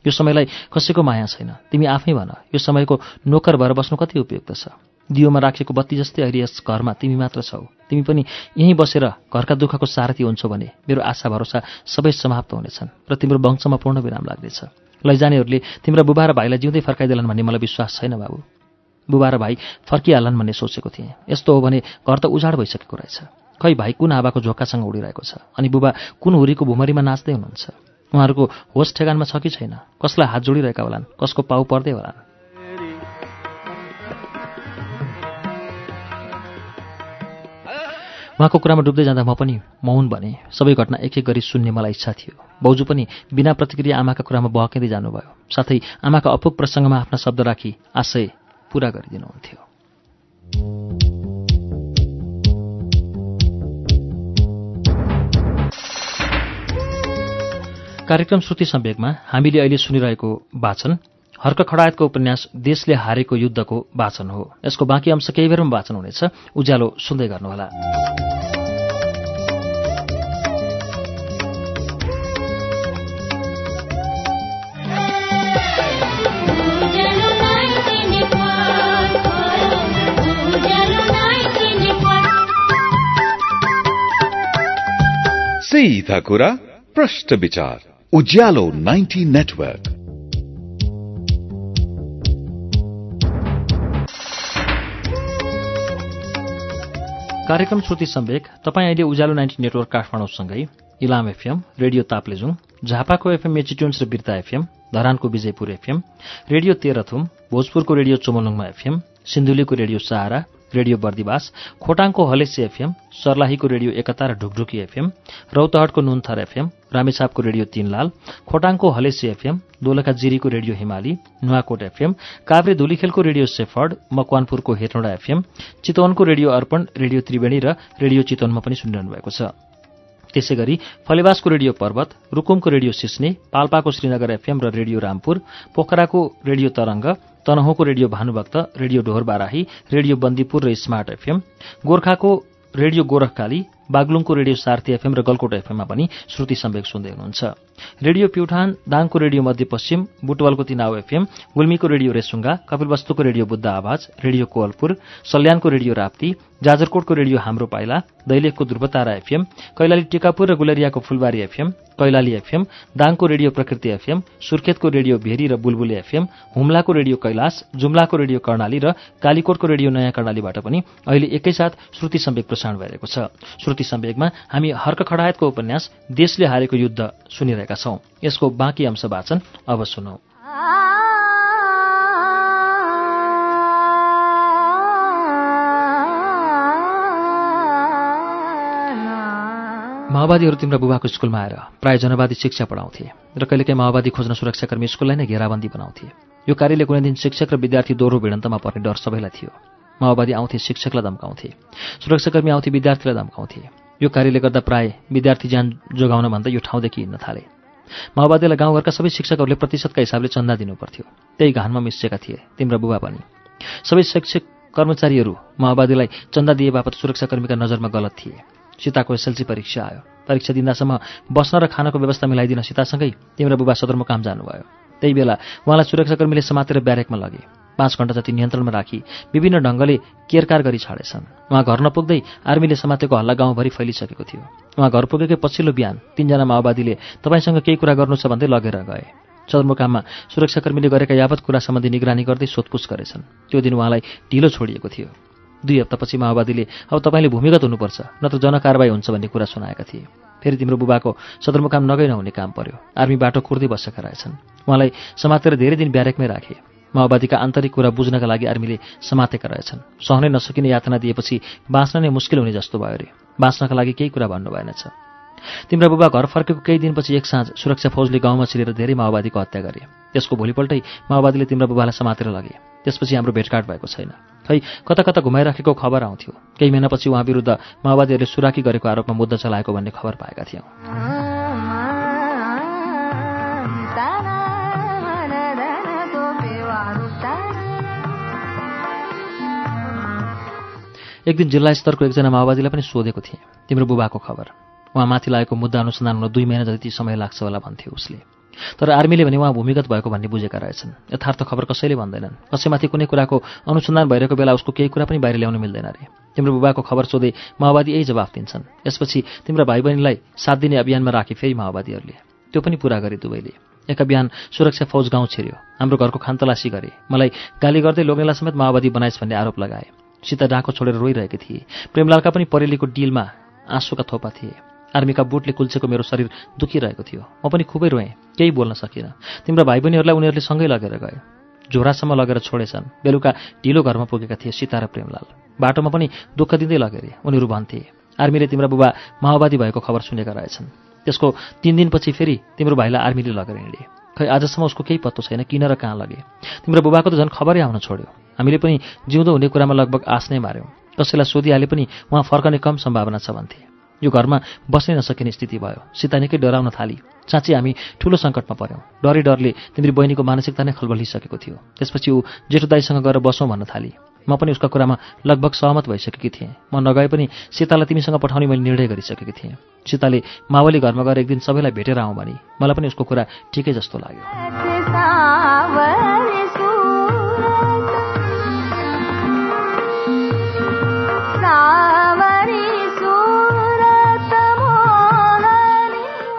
यो समयलाई कसैको माया छैन। तिमी आफै भन यो समयको नोकर भएर बस्नु कति उपयुक्त छ? दियोमा राखेको बत्ती जस्तै अहिले यस घरमा तिमी मात्र छौ। तिमी पनि यहीँ बसेर घरका दुःखको सारथी हुन्छौ भने मेरो आशा भरोसा सबै समाप्त हुनेछन् र तिम्रो वंशमा पूर्ण विराम लाग्नेछ। लैजानेहरूले तिम्रो बुबा र भाइलाई जिउँदै फर्काइदेलान् भन्ने मलाई विश्वास छैन बाबु। बुबा र भाइ फर्किहालन् भन्ने सोचेको थिएँ। यस्तो हो भने घर त उजाड भइसकेको रहेछ। खै भाइ कुन आवाको झोकासँग उडिरहेको छ? अनि बुबा कुन हुरीको भुमरीमा नाच्दै हुनुहुन्छ? उहाँहरूको होस ठेगानमा छ कि छैन? कसलाई हात जोडिरहेका होलान्? कसको पाउ पर्दै होलान्? उहाँको कुरामा डुब्दै जाँदा म पनि मौन भने सबै घटना एक एक गरी सुन्ने मलाई इच्छा थियो। बाउजू पनि बिना प्रतिक्रिया आमाका कुरामा बहकिँदै जानुभयो। साथै आमाका अपुग प्रसङ्गमा आफ्ना शब्द राखी आशय पुरा गरिदिनुहुन्थ्यो। कार्यक्रम श्रुति सम्वेकमा हामीले अहिले सुनिरहेको वाचन हर्क खडायतको उपन्यास देशले हारेको युद्धको वाचन हो। यसको बाँकी अंश केही बेरमा वाचन हुनेछ। उज्यालो सुन्दै गर्नुहोला। सीधा कुरा प्रश्न विचार। उज्यालो 90 नेटवर्क। कार्यक्रम श्रुति सम्वेक तपाईँ अहिले उज्यालो नाइन्टी नेटवर्क काठमाडौँसँगै इलाम एफएम रेडियो ताप्लेजुङ झापाको एफएम मेचिट्युन्स र बिर्ता एफएम धरानको विजयपुर एफएम रेडियो तेह्रथुम भोजपुरको रेडियो चोमलुङमा एफएम सिन्धुलीको रेडियो सहारा रेडियो बर्दिवास खोटाङको हलेसी एफएम सर्लाहीको रेडियो एकता र ढुकढुकी एफएम रौतहटको नुनथर एफएम रामेछापको रेडियो तीनलाल खोटाङको हलेसी एफएम दोलखा जिरीको रेडियो हिमाली नुवाकोट एफएम काभ्रे धुलीखेलको रेडियो सेफर्ड मकवानपुरको हेटौँडा एफएम चितवनको रेडियो अर्पण रेडियो त्रिवेणी र रेडियो चितवनमा पनि सुनिरहनु भएको छ। त्यसै गरी फलेवासको रेडियो पर्वत रुकुमको रेडियो सिस्ने पाल्पाको श्रीनगर एफएम र रेडियो रामपुर पोखराको रेडियो तरंग तनहुँको रेडियो भानुभक्त रेडियो ढोर बाराही रेडियो बन्दीपुर र स्मार्ट एफएम गोर्खाको रेडियो गोरखकाली बागलुङको रेडियो सार्थी एफएम र गलकोट एफएममा पनि श्रुति सम्वेक सुन्दै हुनुहुन्छ। रेडियो प्युठान दाङको रेडियो मध्यपश्चिम बुटवलको तिनाउ एफएम गुल्मीको रेडियो रेसुङ्गा कपिलवस्तुको रेडियो बुद्ध आवाज रेडियो कोवलपुर सल्यानको रेडियो राप्ती जाजरकोटको रेडियो हाम्रो पाइला दैलेखको ध्रुवतारा एफएम कैलाली टिकापुर र गुलरियाको फुलबारी एफएम कैलाली एफएम दाङको रेडियो प्रकृति एफएम सुर्खेतको रेडियो भेरी र बुलबुले एफएम हुम्लाको रेडियो कैलाश जुम्लाको रेडियो कर्णाली र कालीकोटको रेडियो नयाँ कर्णालीबाट पनि अहिले एकैसाथ श्रुति सम्वेक प्रसारण भइरहेको छ। श्रुति सम्वेकमा हामी हर्क खडायतको उपन्यास देशले हारेको युद्ध सुनिरहेका छौं। यसको बाँकी अंश वाचन अब सुनौ। माओवादीहरू तिम्रो बुबाको स्कुलमा आएर प्राय जनवादी शिक्षा पढाउँथे र कहिलेकाहीँ माओवादी खोज्न सुरक्षाकर्मी स्कुललाई नै घेराबन्दी बनाउँथे। यो कार्यले कुनै दिन शिक्षक र विद्यार्थी दोहोरो भिडन्तमा पर्ने डर सबैलाई थियो। माओवादी आउँथे शिक्षकलाई धम्काउँथे। सुरक्षाकर्मी आउँथे विद्यार्थीलाई धम्काउँथे। यो कार्यले गर्दा प्राय विद्यार्थी ज्यान जोगाउन भन्दा यो ठाउँदेखि हिँड्न थाले। माओवादीलाई गाउँघरका सबै शिक्षकहरूले प्रतिशतका हिसाबले चन्दा दिनुपर्थ्यो। त्यही घानमा मिसिएका थिए। तिम्रा बुबा पनि। सबै शैक्षिक कर्मचारीहरू माओवादीलाई चन्दा दिए बापत सुरक्षाकर्मीका नजरमा गलत थिए। सीताको एसएलसी परीक्षा आयो। परीक्षा दिँदासम्म बस्न र खानको व्यवस्था मिलाइदिन सीतासँगै तिम्रो बुबा सदरमुकाम जानुभयो। त्यही बेला उहाँलाई सुरक्षाकर्मीले समातेर ब्यारेकमा लगे। पाँच घण्टा जति नियन्त्रणमा राखी विभिन्न ढङ्गले केरकार गरी छाडेछन्। उहाँ घर नपुग्दै आर्मीले समातेको हल्ला गाउँभरि फैलिसकेको थियो। उहाँ घर पुगेकै पछिल्लो बिहान तिनजना माओवादीले तपाईँसँग केही कुरा गर्नु छ भन्दै लगेर गए। सदरमुकाममा सुरक्षाकर्मीले गरेका यावत कुरा सम्बन्धी निगरानी गर्दै सोधपुछ गरेछन्। त्यो दिन उहाँलाई ढिलो छोडिएको थियो। दुई हप्तापछि माओवादीले अब तपाईँले भूमिगत हुनुपर्छ नत्र जनकारवाही हुन्छ भन्ने कुरा सुनाएका थिए। फेरि तिम्रो बुबाको सदरमुकाम नगै नहुने काम पर्यो। आर्मी बाटो कुर्दै बसेका रहेछन्। उहाँलाई समातेर धेरै दिन ब्यारेकमै राखे। माओवादीका आन्तरिक कुरा बुझ्नका लागि आर्मीले समातेका रहेछन्। सहनै नसकिने यातना दिएपछि बाँच्न नै मुस्किल हुने जस्तो भयो अरे बाँच्नका लागि केही कुरा भन्नु भएनछ तिम्रो बुबा घर फर्केको केही दिनपछि एक साँझ सुरक्षा फौजले गाउँमा छिरेर धेरै माओवादीको हत्या गरे। त्यसको भोलिपल्टै माओवादीले तिम्रो बुबालाई समातेर लगे। त्यसपछि हाम्रो भेटघाट भएको छैन। खै कता कता घुमाइराखेको खबर आउँथ्यो। केही महिनापछि उहाँ विरुद्ध माओवादीहरूले सुराकी गरेको आरोपमा मुद्दा चलाएको भन्ने खबर पाएका थियौँ। एक दिन जिल्ला स्तरको एकजना माओवादीलाई पनि सोधेको थिएँ। तिम्रो बुबाको खबर। उहाँ माथि लागेको मुद्दा अनुसन्धान हुन दुई महिना जति समय लाग्छ होला भन्थ्यो उसले। तर आर्मीले भने उहाँ भूमिगत भएको भन्ने बुझेका रहेछन्। यथार्थ खबर कसैले भन्दैनन्। कसैमाथि कुनै कुराको अनुसन्धान भइरहेको बेला उसको केही कुरा पनि बाहिर ल्याउनु मिल्दैन अरे। तिम्रो बुबाको खबर सोधे माओवादी यही जवाफ दिन्छन्। यसपछि तिम्रो भाइ बहिनीलाई साथ दिने अभियानमा राखे फेरि माओवादीहरूले। त्यो पनि पुरा गरे दुवैले। एका बिहान सुरक्षा फौज गाउँ छिर्यो। हाम्रो घरको खानतलासी गरे। मलाई गाली गर्दै लोग्नेलाई समेत माओवादी बनाइस् भन्ने आरोप लगाए। सीता डाँको छोडेर रोइरहेकी थिए। प्रेमलालका पनि परेलीको डिलमा आँसुका थोपा थिए। आर्मीका बुटले कुल्चेको मेरो शरीर दुखिरहेको थियो। म पनि खुबै रोएँ केही बोल्न सकिनँ। तिम्रो भाइ बहिनीहरूलाई उनीहरूले सँगै लगेर गए। झोरासम्म लगेर छोडेछन्। बेलुका ढिलो घरमा पुगेका थिए सीता र प्रेमलाल। बाटोमा पनि दुःख दिँदै लगेरे उनीहरू भन्थे आर्मीले तिम्रो बुबा माओवादी भएको खबर सुनेका रहेछन्। त्यसको तिन दिनपछि फेरि तिम्रो भाइलाई आर्मीले लगेर हिँडे। खै आजसम्म उसको केही पत्तो छैन किन र कहाँ लगे? तिम्रो बुबाको त झन् खबरै आउन छोड्यो। हामीले पनि जिउँदो हुने कुरामा लगभग आश नै माऱ्यौँ। कसैलाई सोधिहाले पनि उहाँ फर्कने कम सम्भावना छ भन्थे। यो घरमा बस्नै नसकिने स्थिति भयो। सीता निकै डराउन थाली। साँच्ची हामी ठुलो सङ्कटमा पऱ्यौँ। डरै डरले तिम्रो बहिनीको मानसिकता नै खलबलिसकेको थियो। त्यसपछि ऊ जेठो दाईसँग गएर बसौँ भन्न थाली। म पनि उसका कुरामा लगभग सहमत भइसकेकी थिएँ। म नगए पनि सीतालाई तिमीसँग पठाउने मैले निर्णय गरिसकेकी थिएँ। सीताले मावली घरमा गएर एक दिन सबैलाई भेटेर आउँ भने। मलाई पनि उसको कुरा ठिकै जस्तो लाग्यो।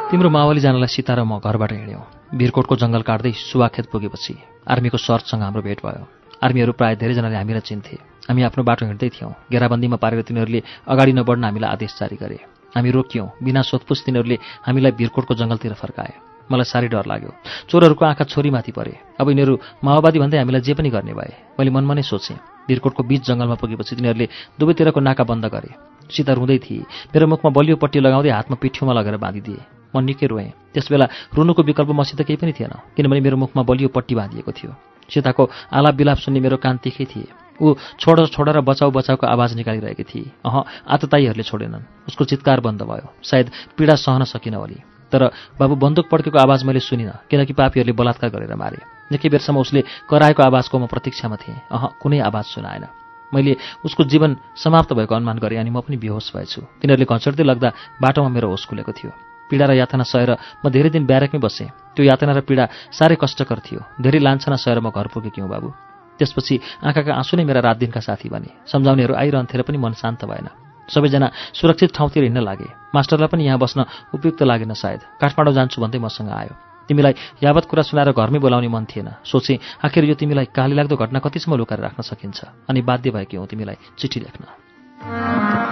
तिम्रो मावली जानलाई सीता र म घरबाट हिँड्यौँ। भिरकोटको जङ्गल काट्दै सुवाखेत पुगेपछि आर्मीको सर्चसँग हाम्रो भेट भयो। आर्मीहरू प्रायः धेरैजनाले हामीलाई चिन्थे। हामी आफ्नो बाटो हिँड्दै थियौँ। घेराबन्दीमा पारेर तिनीहरूले अगाडि नबढ्न हामीलाई आदेश जारी गरे। हामी रोकियौँ। बिना सोधपुछ तिनीहरूले हामीलाई भिरकोटको जङ्गलतिर फर्काए। मलाई साह्रै डर लाग्यो। चोरहरूको आँखा छोरीमाथि परे। अब यिनीहरू माओवादी भन्दै हामीलाई जे पनि गर्ने भए मैले मनमा नै सोचेँ। वीरकोटको बीच जङ्गलमा पुगेपछि तिनीहरूले दुवैतिरको नाका बन्द गरे। सीता रुँदै थिए। मेरो मुखमा बलियो पट्टी लगाउँदै हातमा पिठ्यौमा लगेर बाँधिदिए। म निकै रोएँ। त्यसबेला रुनुको विकल्प मसित केही पनि थिएन किनभने मेरो मुखमा बलियो पट्टी बाँधिएको थियो। सीताको आलाप बिलाप सुन्ने मेरो कान तिखै थिए। ऊ छोड छोड र बचाउ बचाउको आवाज निकालिरहेकी थिए। अह आतताईहरूले छोडेनन्। उसको चित्कार बन्द भयो। सायद पीडा सहन सकिन भने तर बाबु बन्दुक पड्केको आवाज मैले सुनिनँ किनकि पापीहरूले बलात्कार गरेर मारे। निकै बेरसम्म उसले कराएको आवाजको म प्रतीक्षामा थिएँ। अह कुनै आवाज सुनाएन। मैले उसको जीवन समाप्त भएको अनुमान गरेँ अनि म पनि बेहोस भएछु। तिनीहरूले घचड्दै लाग्दा बाटोमा मेरो होस खुलेको थियो। पीडा र यातना सहेर म धेरै दिन ब्यारेकमै बसेँ। त्यो यातना र पीडा साह्रै कष्टकर थियो। धेरै लान्छना सहेर म घर पुगेँ बाबु। त्यसपछि आँखाका आँसु नै मेरा रात दिनका साथी बने। सम्झाउनेहरू आइरहन्थे र पनि मन शान्त भएन। सबैजना सुरक्षित ठाउँतिर हिँड्न लागे। मास्टरलाई पनि यहाँ बस्न उपयुक्त लागेन सायद। काठमाडौँ जान्छु भन्दै मसँग आयो। तिमीलाई यावत कुरा सुनाएर घरमै बोलाउने मन थिएन। सोचे आखिर यो तिमीलाई काली लाग्दो घटना कतिसम्म लुकाएर राख्न सकिन्छ? अनि बाध्य भएकी हौ तिमीलाई चिठी लेख्न।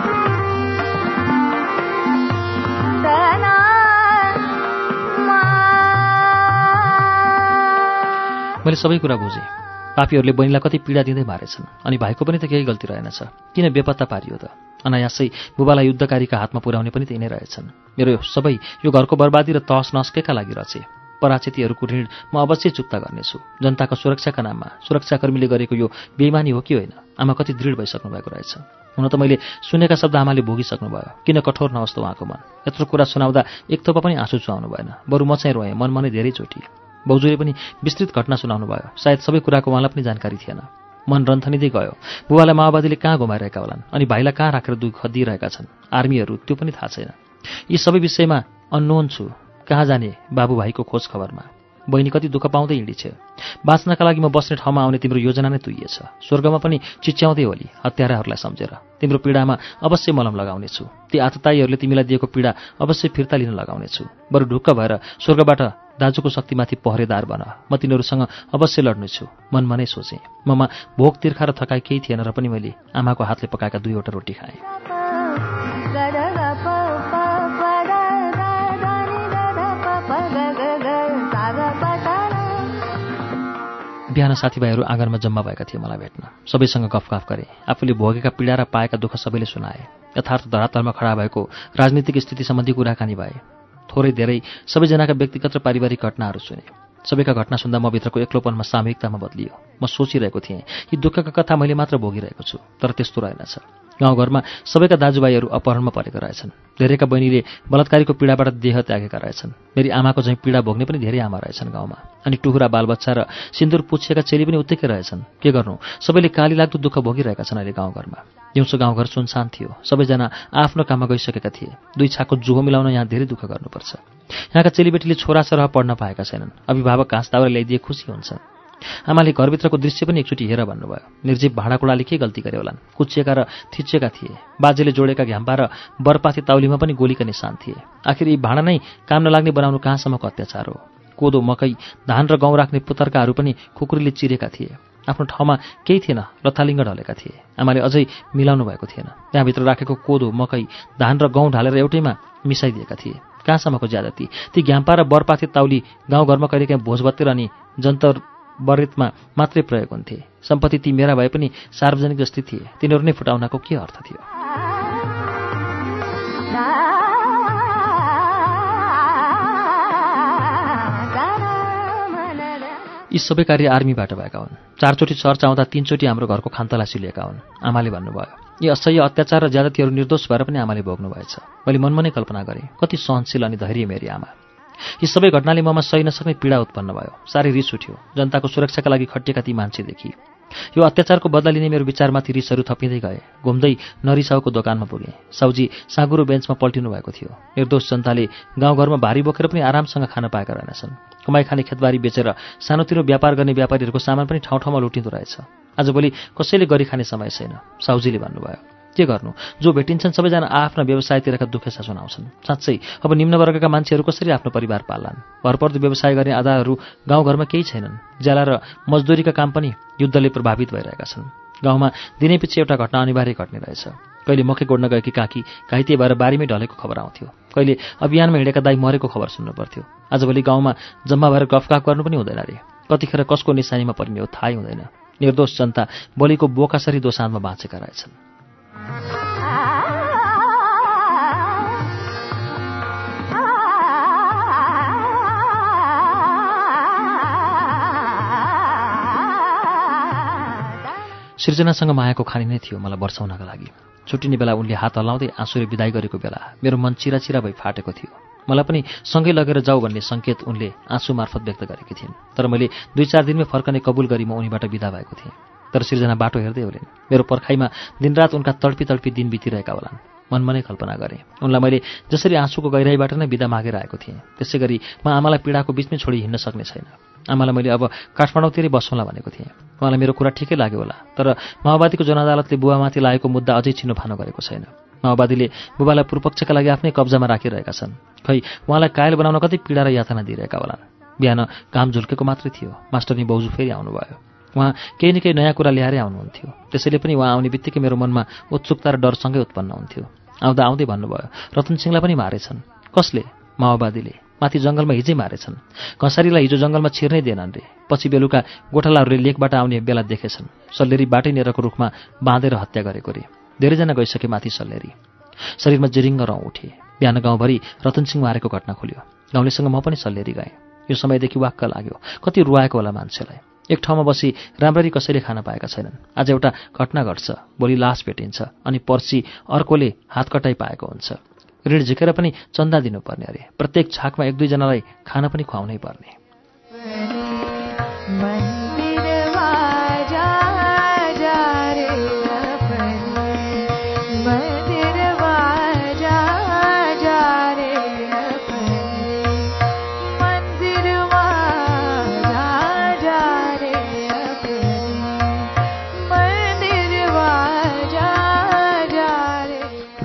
मैले सबै कुरा बुझेँ। पापीहरूले बहिनीलाई कति पीडा दिँदै मारेछन् अनि भाइको पनि त केही गल्ती रहेनछ किन बेपत्ता पारियो त? अनायासै बुबालाई युद्धकारीका हातमा पुर्याउने पनि त्यही नै रहेछन्। मेरो सबै यो घरको बर्बादी र तहस नहस केका लागि रहेछ पराचितीहरूको ऋण म अवश्य चुक्ता गर्नेछु। जनताको सुरक्षाका नाममा सुरक्षाकर्मीले गरेको यो बेइमानी हो कि होइन? आमा कति दृढ भइसक्नु भएको रहेछ। हुन त मैले सुनेका शब्द आमाले भोगिसक्नुभयो किन कठोर नहोस् त उहाँको मन? यत्रो कुरा सुनाउँदा एक थोपा पनि आँसु चुहाउनु भएन। बरु म चाहिँ रोएँ। मन मनै धेरैचोटि बौजूले पनि विस्तृत घटना सुनाउनु भयो सायद सबै कुराको उहाँलाई पनि जानकारी थिएन। मन रन्थनिँदै गयो। बुबालाई माओवादीले कहाँ घुमाइरहेका होलान् अनि भाइलाई कहाँ राखेर दुःख दिइरहेका छन्? आर्मीहरू त्यो पनि थाहा छैन। यी सबै विषयमा अन्नोन छु। कहाँ जाने बाबुभाइको खोज खबरमा बहिनी कति दुःख पाउँदै हिँडिछ। बाँच्नका लागि म बस्ने ठाउँमा आउने तिम्रो योजना नै तुइएछ। स्वर्गमा पनि चिच्याउँदै होली हत्याराहरूलाई सम्झेर। तिम्रो पीडामा अवश्य मलम लगाउनेछु। ती आतताईहरूले तिमीलाई दिएको पीडा अवश्य फिर्ता लिन लगाउनेछु। बरु ढुक्क भएर स्वर्गबाट दाजुको शक्तिमाथि पहरेदार बन। म तिनीहरूसँग अवश्य लड्नेछु। मनमा नै सोचेँ। ममा भोक तिर्खा र थकाइ केही थिएन र पनि मैले आमाको हातले पकाएका दुईवटा रोटी खाएँ। बिहान साथीभाइहरू आँगनमा जम्मा भएका थिए मलाई भेट्न। सबैसँग गफगाफ गरे। आफूले भोगेका पीडा र पाएका दुःख सबैले सुनाए। यथार्थ धरातलमा खडा भएको राजनीतिक स्थिति सम्बन्धी कुराकानी भए। थोरै धेरै सबैजनाका व्यक्तिगत र पारिवारिक घटनाहरू सुने। सबैका घटना सुन्दा म भित्रको एक्लोपनमा सामूहिकतामा बदलियो। म सोचिरहेको थिएँ यी दुःखका कथा मैले मात्र भोगिरहेको छु तर त्यस्तो रहेनछ। गाउँघरमा सबैका दाजुभाइहरू अपहरणमा परेका रहेछन्। धेरैका बहिनीले बलात्कारीको पीडाबाट देह त्यागेका रहेछन्। मेरी आमाको चाहिँ पीडा भोग्ने पनि धेरै आमा रहेछन् गाउँमा। अनि टुहुरा बालबच्चा र सिन्दुर पुछेका चेली पनि उत्तिकै रहेछन्। के गर्नु? सबैले काली लाग्दो दुःख भोगिरहेका छन् अहिले गाउँघरमा। दिउँसो गाउँघर सुनसान थियो। सबैजना आफ्नो काममा गइसकेका थिए। दुई छाको जुहो मिलाउन यहाँ धेरै दुःख गर्नुपर्छ। यहाँका चेलीबेटीले छोरा छोरा पढ्न पाएका छैनन्। अभिभावक घाँस दाउरा ल्याइदिए खुसी हुन्छन्। आमाले घरभित्रको दृश्य पनि एकचोटि हेर भन्नुभयो। निर्जीव भाँडाकुँडाले के गल्ती गरे होलान्। कुचिएका र थिचिएका थिए। बाजेले जोडेका घ्याम्पा र बरपाथी ताउलीमा पनि गोलीका निशान थिए। आखिर यी भाँडा नै काम नलाग्ने बनाउनु कहाँसम्मको अत्याचार हो? कोदो मकै धान र गहुँ राख्ने पुतर्काहरू पनि खुकुरीले चिरेका थिए। आफ्नो ठाउँमा केही थिएन लथालिङ्ग ढलेका थिए। आमाले अझै मिलाउनु भएको थिएन। त्यहाँभित्र राखेको कोदो मकै धान र गहुँ ढालेर एउटैमा मिसाइदिएका थिए। कहाँसम्मको ज्यादती? ती घ्याम्पा र बरपाथी ताउली गाउँघरमा कहिलेकाहीँ भोजबत्तिर अनि जन्तर बरितमा मात्रै प्रयोग हुन्थे। सम्पत्ति ती मेरा भए पनि सार्वजनिक जस्तै थिए। तिनीहरू नै फुटाउनको के अर्थ थियो? यी सबै कार्य आर्मीबाट भएका हुन्। चारचोटि चर्च आउँदा तिनचोटि हाम्रो घरको खान्तलासी लिएका हुन्। आमाले भन्नुभयो यी असह्य अत्याचार र ज्यादातिहरू निर्दोष भएर पनि आमाले भोग्नु भएछ। मैले मनमा नै कल्पना गरेँ कति सहनशील अनि धैर्य मेरी आमा। यी सबै घटनाले ममा सही नसक्ने पीडा उत्पन्न भयो। साह्रै रिस उठ्यो। जनताको सुरक्षाका लागि खटिएका ती मान्छेदेखि यो अत्याचारको बदला लिने मेरो विचारमाथि रिसहरू थपिँदै गए। घुम्दै नरिसाउको दोकानमा पुगेँ। साउजी साँगुरो बेन्चमा पल्टिनु भएको थियो। निर्दोष जनताले गाउँघरमा भारी बोकेर पनि आरामसँग खान पाएका रहेनछन्। कमाइ खाने खेतबारी बेचेर सानोतिनो व्यापार गर्ने व्यापारीहरूको सामान पनि ठाउँ ठाउँमा लुटिँदो रहेछ। आजभोलि कसैले गरी खाने समय छैन। साउजीले भन्नुभयो। के गर्नु? जो भेटिन्छन् सबैजना आफ्ना व्यवसायतिरका दुखेसा सुनाउँछन्। साँच्चै अब निम्न वर्गका मान्छेहरू कसरी आफ्नो परिवार पाल्लान्? भरपर्दो व्यवसाय गर्ने आधाहरू गाउँघरमा केही छैनन्। ज्याला र मजदुरीका काम पनि युद्धले प्रभावित भइरहेका छन्। गाउँमा दिनैपछि एउटा घटना अनिवार्य घट्ने रहेछ। कहिले मकै गोड्न गएकी काकी घाइते भएर बारीमै ढलेको खबर आउँथ्यो। कहिले अभियानमा हिँडेका दाई मरेको खबर सुन्नु पर्थ्यो। आजभोलि गाउँमा जम्मा भएर गफगाफ गर्नु पनि हुँदैन अरे कतिखेर कसको निशानीमा परिने हो थाहै हुँदैन। निर्दोष जनता बलिको बोकासरी दोसानमा बाँचेका रहेछन्। सृजनासँग मायाको खानी नै थियो मलाई वर्षाउनका लागि। छुट्टिने बेला उनले हात हल्लाउँदै आँसुले विदाई गरेको बेला मेरो मन चिराचिरा भई फाटेको थियो। मलाई पनि सँगै लगेर जाऊ भन्ने सङ्केत उनले आँसु मार्फत व्यक्त गरेकी थिइन्। तर मैले दुई चार दिनमै फर्कने कबुल गरी म उनीबाट विदा भएको थिएँ। तर सृजना बाटो हेर्दै होलिन् मेरो पर्खाइमा दिनरात उनका तडपी तडपी दिन बितिरहेका होलान्। मनमा नै कल्पना गरेँ। उनलाई मैले जसरी आँसुको गहिराईबाट नै विदा मागेर आएको थिएँ। त्यसै गरी म आमालाई पीडाको बिचमै छोडी हिँड्न सक्ने छैन। आमालाई मैले अब काठमाडौँतिरै बस्नुला भनेको थिएँ। उहाँलाई मेरो कुरा ठिकै लाग्यो होला। तर माओवादीको जनअदालतले बुवामाथि लागेको मुद्दा अझै छिनोफानो गरेको छैन। माओवादीले बुबालाई पूर्वपक्षका लागि आफ्नै कब्जामा राखिरहेका छन्। खै उहाँलाई कायल बनाउन कति पीडा र यातना दिइरहेका होलान्। बिहान काम झुल्केको मात्रै थियो। मास्टरनी बाउजू फेरि आउनुभयो। उहाँ केही न केही नयाँ कुरा ल्याएरै आउनुहुन्थ्यो। त्यसैले पनि उहाँ आउने बित्तिकै मेरो मनमा उत्सुकता र डरसँगै उत्पन्न हुन्थ्यो। आउँदा आउँदै भन्नुभयो रतन सिंहलाई पनि मारेछन्। कसले? माओवादीले। माथि जङ्गलमा हिजै मारेछन्। कसारीलाई हिजो जङ्गलमा छिर्नै दिएनन् रे। पछि बेलुका गोठालाहरूले लेकबाट आउने बेला देखेछन्। सल्लेरी बाटै नेरको रुखमा बाँधेर हत्या गरेको रे। धेरैजना गइसके माथि सल्लेरी। शरीरमा जिरिङ्ग रौँ उठे। बिहान गाउँभरि रतनसिंह मारेको घटना खोल्यो। गाउँलेसँग म पनि सल्लेरी गएँ। यो समयदेखि वाक्क लाग्यो। कति रुवाएको होला मान्छेलाई। एक ठाउँमा बसी राम्ररी कसैले खान पाएका छैनन्। आज एउटा घटना घट्छ भोलि लास भेटिन्छ अनि पर्सि अर्कोले हातकटाइ पाएको हुन्छ। ऋण झिकेर पनि चन्दा दिनुपर्ने अरे। प्रत्येक छाकमा एक दुईजनालाई खान पनि खुवाउनै पर्ने।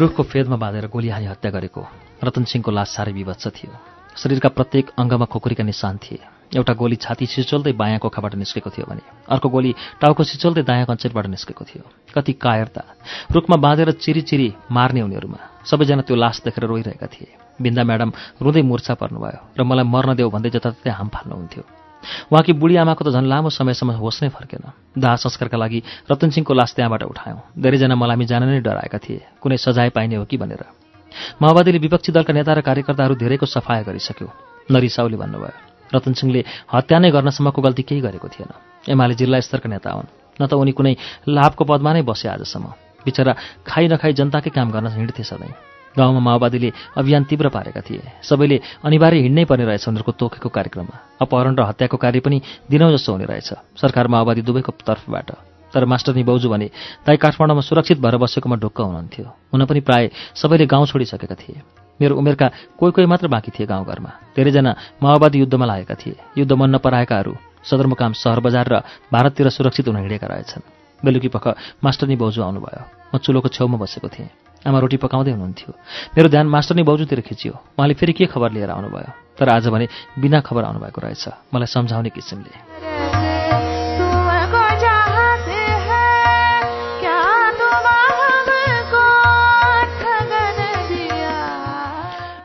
रुखको फेदमा बाँधेर गोली हानी हत्या गरेको रतन सिंहको लास साह्रै विवत्स थियो। शरीरका प्रत्येक अङ्गमा खोकुरीका निशान थिए। एउटा गोली छाती सिचोल्दै बायाँ कोखाबाट निस्केको थियो भने अर्को गोली टाउको सिचोल्दै दायाँ कञ्चेरबाट निस्केको थियो। कति कायरता। रुखमा बाँधेर चिरी चिरी मार्ने उनीहरूमा सबैजना त्यो लास देखेर रोइरहेका थिए। बिन्दा म्याडम रुँदै मुर्छा पर्नुभयो र मलाई मर्न देऊ भन्दै जताततै हाम फाल्नुहुन्थ्यो। उहाँकी बुढी आमाको त झन् लामो समयसम्म होस् नै फर्केन। दाह संस्कारका लागि रतनसिंहको लास त्यहाँबाट उठायौँ। धेरैजना मलामी जान नै डराएका थिए। कुनै सजाय पाइने हो कि भनेर। माओवादीले विपक्षी दलका नेता र कार्यकर्ताहरू धेरैको सफाया गरिसक्यो नरिसाउले भन्नुभयो। रतनसिंहले हत्या नै गर्नसम्मको गल्ती केही गरेको थिएन। एमाले जिल्ला स्तरका नेता हुन्। न त उनी कुनै लाभको पदमा नै बसे आजसम्म। बिचरा खाइ नखाई जनताकै काम गर्न हिँड्थे सधैँ। गाउँमा माओवादीले अभियान तीव्र पारेका थिए। सबैले अनिवार्य हिँड्नै पर्ने रहेछ उनीहरूको तोकेको कार्यक्रममा। अपहरण र हत्याको कार्य पनि दिनौ जस्तो हुने रहेछ सरकार माओवादी दुवैको तर्फबाट। तर मास्टरनी बाउजू भने दाई काठमाडौँमा सुरक्षित भएर बसेकोमा ढुक्क हुनुहुन्थ्यो। हुन पनि प्राय सबैले गाउँ छोडिसकेका थिए। मेरो उमेरका कोही कोही मात्र बाँकी थिए गाउँघरमा। धेरैजना माओवादी युद्धमा लागेका थिए। युद्ध मन नपराएकाहरू सदरमुकाम सहर बजार र भारततिर सुरक्षित हुन हिँडेका रहेछन्। बेलुकी पख मास्टरनी बाउजू आउनुभयो। म चुलोको छेउमा बसेको थिएँ। आमा रोटी पकाउँदै हुनुहुन्थ्यो। मेरो ध्यान मास्टरनी बाउजूतिर खिचियो। उहाँले फेरि के खबर लिएर आउनुभयो? तर आज भने बिना खबर आउनुभएको रहेछ। मलाई सम्झाउने किसिमले।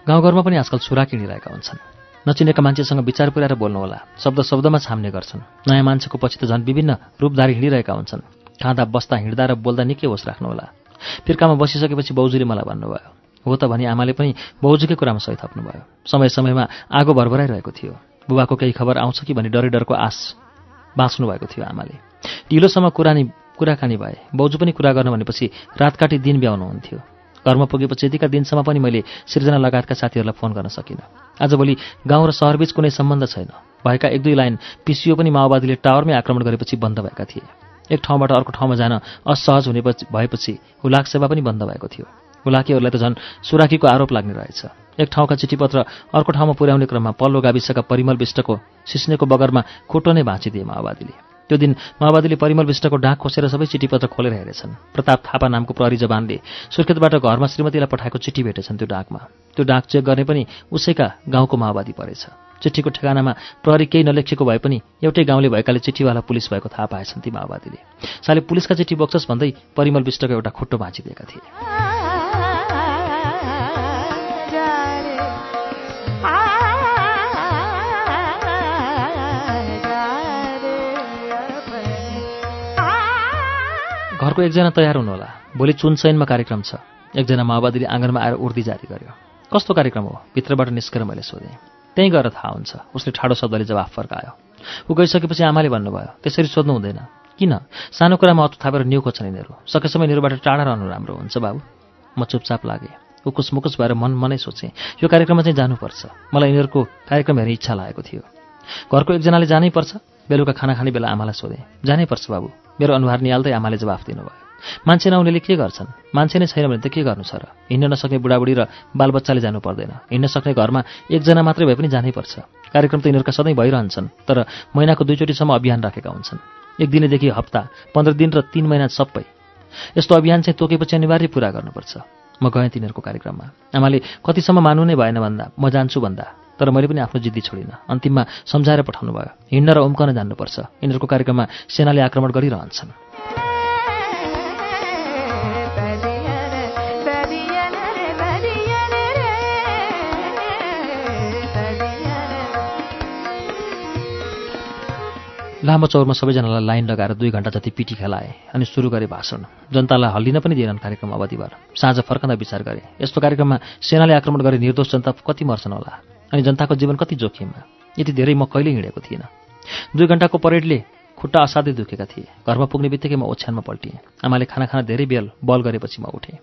गाउँघरमा पनि आजकल छुरा किनिरहेका हुन्छन्। नचिनेका मान्छेसँग विचार पुर्याएर बोल्नुहोला। शब्द शब्दमा छाम्ने गर्छन्। नयाँ मान्छेको पछि त झन् विभिन्न रूपधारी हिँडिरहेका हुन्छन्। खाँदा बस्दा हिँड्दा र बोल्दा निकै होस् राख्नुहोला। फिर्कामा बसिसकेपछि बाउजूले मलाई भन्नुभयो हो त भने आमाले पनि बाउजूकै कुरामा सही थप्नुभयो। समय समयमा आगो भरभराइरहेको थियो। बुबाको केही खबर आउँछ कि भन्ने डरै डरको आश बाँच्नु भएको थियो आमाले। ढिलोसम्म कुरानी कुराकानी भए। बाउजू पनि कुरा गर्न भनेपछि रात काटी दिन ब्याउनुहुन्थ्यो घरमा पुगेपछि यतिका दिनसम्म पनि मैले सृजना लगायतका साथीहरूलाई फोन गर्न सकिनँ। आजभोलि गाउँ र सहरबीच कुनै सम्बन्ध छैन। भएका एक दुई लाइन पिसियो पनि माओवादीले टावरमै आक्रमण गरेपछि बन्द भएका थिए। एक ठाउँबाट अर्को ठाउँमा जान असहज हुने भएपछि हुलाक सेवा पनि बन्द भएको थियो। हुलाकीहरूलाई त झन् सुराकीको आरोप लाग्ने रहेछ। एक ठाउँका चिठीपत्र अर्को ठाउँमा पुर्याउने क्रममा पल्लो गाविसका परिमल विष्टको सिस्नेको बगरमा खोटो नै भाँचिदिए माओवादीले। त्यो दिन माओवादीले परिमल विष्टको डाक खोसेर सबै चिठीपत्र खोलेर हेरेछन्। प्रताप थापा नामको प्रहरी जवानले सुर्खेतबाट घरमा श्रीमतीलाई पठाएको चिठी भेटेछन् त्यो डाकमा। त्यो डाक चेक गर्ने पनि उसैका गाउँको माओवादी परेछ। चिठीको ठेगानामा प्रहरी केही नलेखेको भए पनि एउटै गाउँले भएकाले चिठीवाला पुलिस भएको थाहा पाएछन् ती माओवादीले। साले पुलिसका चिठी बोक्छस् भन्दै परिमल विष्टको एउटा खुट्टो भाँचिदिएका थिए। घरको एकजना तयार हुनुहोला। भोलि चुनचैनमा कार्यक्रम छ। एकजना माओवादीले आँगनमा आएर उर्दी जारी गर्यो। कस्तो कार्यक्रम हो? भित्रबाट निस्केर मैले सोधेँ। त्यहीँ गएर थाहा हुन्छ। उसले ठाडो शब्दले जवाफ फर्कायो। ऊ गइसकेपछि आमाले भन्नुभयो त्यसरी सोध्नु हुँदैन। किन? सानो कुरामा अत थापेर न्यु खोज्छन् यिनीहरू। सकेसम्म यिनीहरूबाट टाढा रहनु राम्रो हुन्छ बाबु। म चुपचाप लागेँ। उकुस मुकुस भएर मन मनै सोचेँ यो कार्यक्रममा चाहिँ जानुपर्छ। मलाई यिनीहरूको कार्यक्रम हेर्ने इच्छा लागेको थियो। घरको एकजनाले जानै पर्छ? बेलुका खाना खाने बेला आमालाई सोधेँ जानै पर्छ बाबु। मेरो अनुहार निहाल्दै आमाले जवाफ दिनुभयो। मान्छे नहुनेले के गर्छन्? मान्छे नै छैन भने त के गर्नु छ र हिँड्न नसक्ने बुढाबुढी र बालबच्चाले जानु पर्दैन। हिँड्न सक्ने घरमा एकजना मात्रै भए पनि जानै पर्छ। कार्यक्रम त यिनीहरूका सधैँ भइरहन्छन् तर महिनाको दुईचोटिसम्म अभियान राखेका हुन्छन्। एक दिनेदेखि हप्ता पन्ध्र दिन र तिन महिना सबै। यस्तो अभियान चाहिँ तोकेपछि अनिवार्य पुरा गर्नुपर्छ। म गएँ तिनीहरूको कार्यक्रममा। आमाले कतिसम्म मान्नु नै भएन भन्दा म जान्छु भन्दा तर मैले पनि आफ्नो जिद्दी छोडिनँ। अन्तिममा सम्झाएर पठाउनु भयो हिँड्न र उम्कन जान्नुपर्छ। यिनीहरूको कार्यक्रममा सेनाले आक्रमण गरिरहन्छन्। लामो चौरमा सबैजनालाई लाइन लगाएर दुई घन्टा जति पिटी खेलाए अनि सुरु गरे भाषण। जनतालाई हल्लिन पनि दिएनन् कार्यक्रम अवधिभर। साँझ फर्कँदा विचार गरे। यस्तो कार्यक्रममा सेनाले आक्रमण गरे निर्दोष जनता कति मर्छन् होला? अनि जनताको जीवन कति जोखिममा? यति धेरै म कहिले हिँडेको थिइनँ। दुई घन्टाको परेडले खुट्टा असाध्यै दुखेका थिए। घरमा पुग्ने बित्तिकै म ओछ्यानमा पल्टिएँ। आमाले खाना खाना धेरै बेल बल गरेपछि म उठेँ।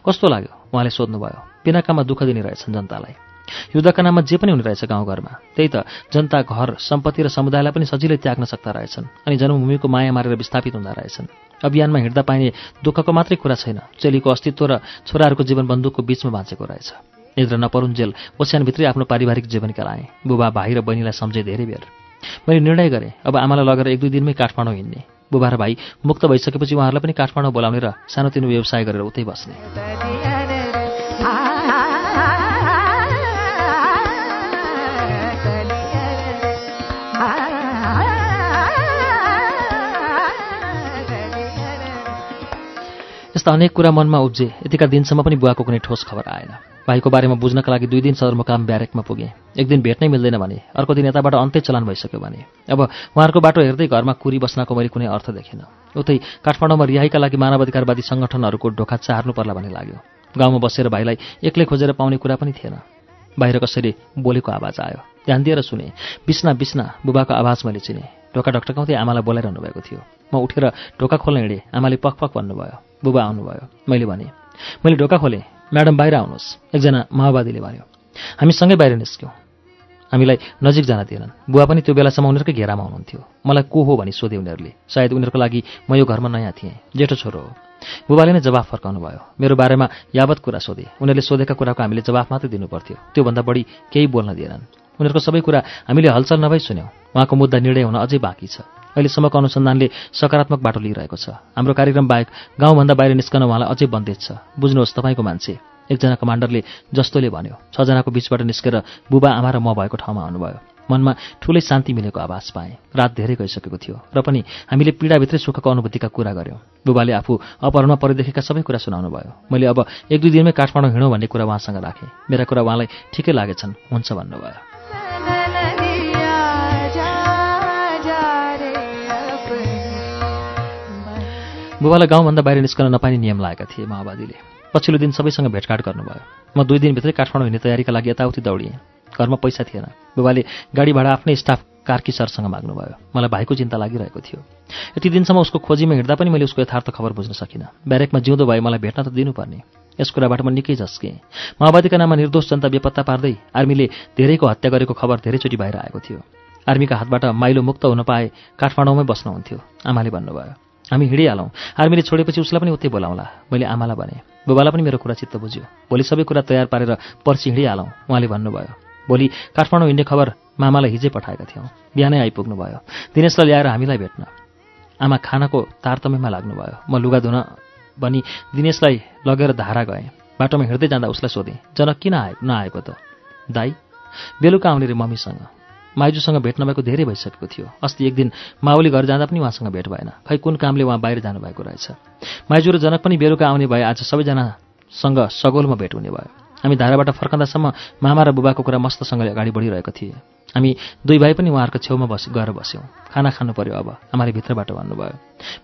कस्तो लाग्यो? उहाँले सोध्नुभयो। बिना काममा दुःख दिने रहेछन् जनतालाई। युद्धका नाममा जे पनि हुने रहेछ गाउँघरमा त्यही त जनता घर सम्पत्ति र समुदायलाई पनि सजिलै त्याग्न सक्दा रहेछन् अनि जन्मभूमिको माया मारेर विस्थापित हुँदा रहेछन्। अभियानमा हिँड्दा पाइने दुःखको मात्रै कुरा छैन चेलीको अस्तित्व र छोराहरूको जीवन बन्दुकको बिचमा बाँचेको रहेछ। निद्रा नपरुन्जेल ओछ्यानभित्रै आफ्नो पारिवारिक जीवन केलाएँ बुबा भाइ र बहिनीलाई सम्झेँ धेरै बेर। मैले निर्णय गरेँ अब आमालाई लगेर एक दुई दिनमै काठमाडौँ हिँड्ने। बुबा र भाइ मुक्त भइसकेपछि उहाँहरूलाई पनि काठमाडौँ बोलाउने र सानोतिनो व्यवसाय गरेर उतै बस्ने। यस्ता अनेक कुरा मनमा उब्जे। यतिका दिनसम्म पनि बुवाको कुनै ठोस खबर आएन। भाइको बारेमा बुझ्नका लागि दुई दिन सदरमुकाम ब्यारेकमा पुगेँ। एक दिन भेट्नै मिल्दैन भने अर्को दिन यताबाट अन्त्य चलान भइसक्यो भने। अब उहाँहरूको बाटो हेर्दै घरमा कुरी बस्नको मैले कुनै अर्थ देखिनँ। उतै काठमाडौँमा रिहाईका लागि मानवाधिकारवादी सङ्गठनहरूको ढोका चार्नु पर्ला भन्ने लाग्यो। गाउँमा बसेर भाइलाई एक्लै खोजेर पाउने कुरा पनि थिएन। बाहिर कसैले बोलेको आवाज आयो। ध्यान दिएर सुने बिस्ना बिस्ना बुबाको आवाज मैले चिने। ढोका ढकटकाउँदै आमालाई बोलाइरहनु भएको थियो। म उठेर ढोका खोल्न हिँडेँ। आमाले पख पख भन्नुभयो बुबा आउनुभयो। मैले भने मैले ढोका खोलेँ। म्याडम बाहिर आउनुहोस्। एकजना माओवादीले भन्यो हामी सँगै बाहिर निस्क्यौँ। हामीलाई नजिक जान दिएनन्। बुवा पनि त्यो बेलासम्म उनीहरूकै घेरामा हुनुहुन्थ्यो। मलाई को हो भनी सोधे उनीहरूले। सायद उनीहरूको लागि म यो घरमा नयाँ थिएँ। जेठो छोरो हो। बुबाले नै जवाफ फर्काउनु भयो मेरो बारेमा यावत कुरा सोधे। उनीहरूले सोधेका कुराको हामीले जवाफ मात्रै दिनुपर्थ्यो। त्योभन्दा बढी केही बोल्न दिएनन्। उनीहरूको सबै कुरा हामीले हलचल नभई सुन्यौँ। उहाँको मुद्दा निर्णय हुन अझै बाँकी छ। अहिलेसम्मको अनुसन्धानले सकारात्मक बाटो लिइरहेको छ। हाम्रो कार्यक्रम बाहेक गाउँभन्दा बाहिर निस्कन उहाँलाई अझै बन्देज छ। बुझ्नुहोस् तपाईँको मान्छे। एकजना कमान्डरले जस्तोले भन्यो छजनाको बिचबाट निस्केर बुबा आमा र म भएको ठाउँमा आउनुभयो। मनमा ठुलै शान्ति मिलेको आभास पाएँ। रात धेरै गइसकेको थियो र पनि हामीले पीडाभित्रै सुखको अनुभूतिका कुरा गऱ्यौँ बुबाले आफू अपहरणमा परिदेखेका सबै कुरा सुनाउनु भयो मैले अब एक दुई दिनमै काठमाडौँ हिँडौँ भन्ने कुरा उहाँसँग राखेँ। मेरा कुरा उहाँलाई ठिकै लागेछन् हुन्छ भन्नुभयो। बुबालाई गाउँभन्दा बाहिर निस्कन नपाइने नियम लागेका थिए माओवादीले। पछिल्लो दिन सबैसँग भेटघाट गर्नुभयो। म दुई दिनभित्रै काठमाडौँ हिँड्ने तयारीका लागि यताउति दौडिएँ। घरमा पैसा थिएन। बुबाले गाडी भाडा आफ्नै स्टाफ कार्की सरसँग माग्नुभयो। मलाई भाइको चिन्ता लागिरहेको थियो। यति दिनसम्म उसको खोजीमा हिँड्दा पनि मैले उसको यथार्थ खबर बुझ्न सकिनँ। ब्यारेकमा जिउँदो भए मलाई भेट्न त दिनुपर्ने। यस कुराबाट म निकै झस्केँ। माओवादीका नाममा निर्दोष जनता बेपत्ता पार्दै आर्मीले धेरैको हत्या गरेको खबर धेरैचोटि बाहिर आएको थियो। आर्मीका हातबाट माइलो मुक्त हुन पाए काठमाडौँमै बस्नुहुन्थ्यो। आमाले भन्नुभयो हामी हिँडिहालौँ। आर्मीले छोडेपछि उसलाई पनि उतै बोलाउँला। मैले आमालाई भने बुबालाई पनि मेरो कुरा चित्त बुझ्यो। भोलि सबै कुरा तयार पारेर पर्सि हिँडिहालौँ। उहाँले भन्नुभयो। भोलि काठमाडौँ हिँड्ने खबर मामालाई हिजै पठाएका थियौँ। बिहानै आइपुग्नु भयो दिनेशलाई ल्याएर हामीलाई भेट्न। आमा खानाको तारतम्यमा लाग्नुभयो। म लुगा धुन भनी दिनेशलाई लगेर धारा गएँ। बाटोमा हिँड्दै जाँदा उसलाई सोधेँ जनक किन आए नआएको त? दाई बेलुका आउने रे मम्मीसँग। माइजूसँग भेट नभएको धेरै भइसकेको थियो। अस्ति एक दिन माओली घर जाँदा पनि उहाँसँग भेट भएन। खै कुन कामले उहाँ बाहिर जानुभएको रहेछ? माइजू र जनक पनि बेलुका आउने भए आज सबैजनासँग सगोलमा भेट हुने भयो। हामी धाराबाट फर्कँदासम्म मामा र बुबाको कुरा मस्तसँगले अगाडि बढिरहेको थिए। हामी दुई भाइ पनि उहाँहरूको छेउमा बस गएर बस्यौँ। खाना खानु पर्यो अब आमाले भित्रबाट भन्नुभयो।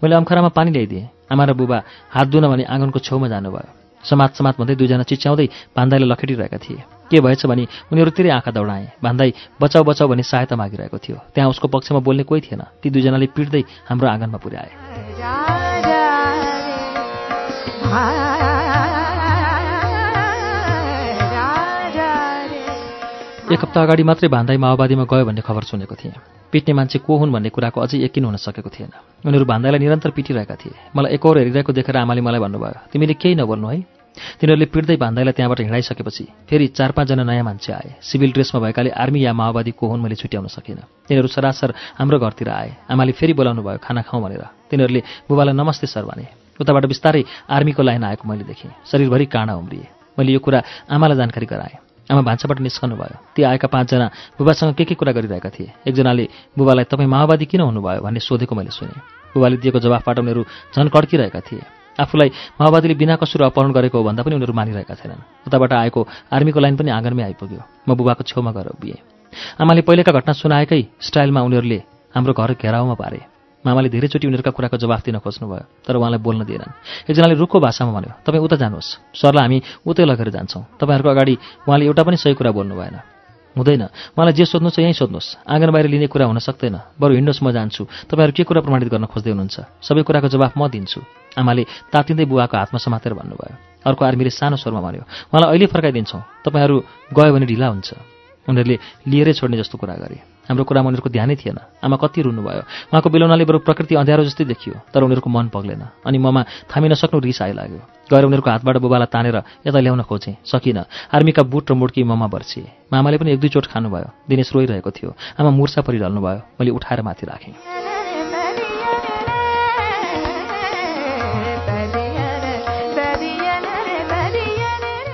मैले अम्खरामा पानी ल्याइदिएँ। आमा र बुबा हात धुन भने आँगनको छेउमा जानुभयो। समात समात भन्दै दुईजना चिच्याउँदै भान्दाईलाई लखेटिरहेका थिए। के भएछ भने उनीहरूतिरै आँखा दौडाए। भान्दाई बचाउ बचाउ भनी सहायता मागिरहेको थियो। त्यहाँ उसको पक्षमा बोल्ने कोही थिएन। ती दुईजनाले पिट्दै हाम्रो आँगनमा पुर्याए। एक हप्ता अगाडि मात्रै भान्दाई माओवादीमा गयो भन्ने खबर सुनेको थिएँ। पिट्ने मान्छे को हुन् भन्ने कुराको अझै यकिन हुन सकेको थिएन। उनीहरू भान्दाईलाई निरन्तर पिटिरहेका थिए। मलाई एकहोर हेरिरहेको देखेर आमाले मलाई भन्नुभयो तिमीले केही नबोल्नु है? तिनीहरूले पिट्दै भान्दाईलाई त्यहाँबाट हिँडाइसकेपछि फेरि चार पाँचजना नयाँ मान्छे आए। सिभिल ड्रेसमा भएकाले आर्मी या माओवादी को हुन् मैले छुट्याउन सकिनँ। तिनीहरू सरासर हाम्रो घरतिर आए। आमाले फेरि बोलाउनु भयो खाना खाउँ भनेर। तिनीहरूले बुबालाई नमस्ते सर भने। उताबाट बिस्तारै आर्मीको लाइन आएको मैले देखेँ। शरीरभरि काँडा उम्रिए। मैले यो कुरा आमालाई जानकारी गराएँ। आमा भान्साबाट निस्कनु भयो। ती आएका पाँचजना बुबासँग के के कुरा गरिरहेका थिए? एकजनाले बुबालाई तपाईँ माओवादी किन हुनुभयो? भन्ने सोधेको मैले सुने। बुबाले दिएको जवाफबाट उनीहरू झन् कड्किरहेका थिए। आफूलाई माओवादीले बिना कसुर अपहरण गरेको हो भन्दा पनि उनीहरू मानिरहेका थिएनन् उताबाट आएको आर्मीको लाइन पनि आँगनमै आइपुग्यो। म बुबाको छेउमा गएर उभिएँ। आमाले पहिलेका घटना सुनाएकै स्टाइलमा उनीहरूले हाम्रो घर घेराउमा पारे। मामाले धेरैचोटि उनीहरूका कुराको जवाफ दिन खोज्नुभयो तर उहाँलाई बोल्न दिएनन्। एकजनाले रुखको भाषामा भन्यो तपाईँ उता जानुहोस्। सरलाई हामी उतै लगेर जान्छौँ। तपाईँहरूको अगाडि उहाँले एउटा पनि सही कुरा बोल्नु भएन। हुँदैन। मलाई जे सोध्नु छ यहीँ सोध्नुहोस्। आँगन बाहिर लिने कुरा हुन सक्दैन। बरु हिँड्नुहोस् म जान्छु। तपाईँहरू के कुरा प्रमाणित गर्न खोज्दै हुनुहुन्छ? सबै कुराको जवाफ म दिन्छु। आमाले तातिँदै बुवाको हातमा समातेर भन्नुभयो। अर्को आर्मीले सानो स्वरमा भन्यो उहाँलाई अहिले फर्काइदिन्छौँ। तपाईँहरू गयो भने ढिला हुन्छ। उनीहरूले लिएरै छोड्ने जस्तो कुरा गरे। हाम्रो कुरामा उनीहरूको ध्यानै थिएन। आमा कति रुनुभयो। उहाँको बेलौनाले बरु प्रकृति अँध्यारो जस्तै देखियो तर उनीहरूको मन पग्लेन। अनि ममा थामी नसक्नु रिस आइलाग्यो। गएर उनीहरूको हातबाट बुबालाई तानेर यता ल्याउन खोजेँ। सकिनँ। आर्मीका बुट र मुड्की ममा बर्छिए मामाले पनि एक दुई चोट खानुभयो। दिनेश रोइरहेको थियो। आमा मुर्सा परिरहनुभयो। मैले उठाएर माथि राखेँ।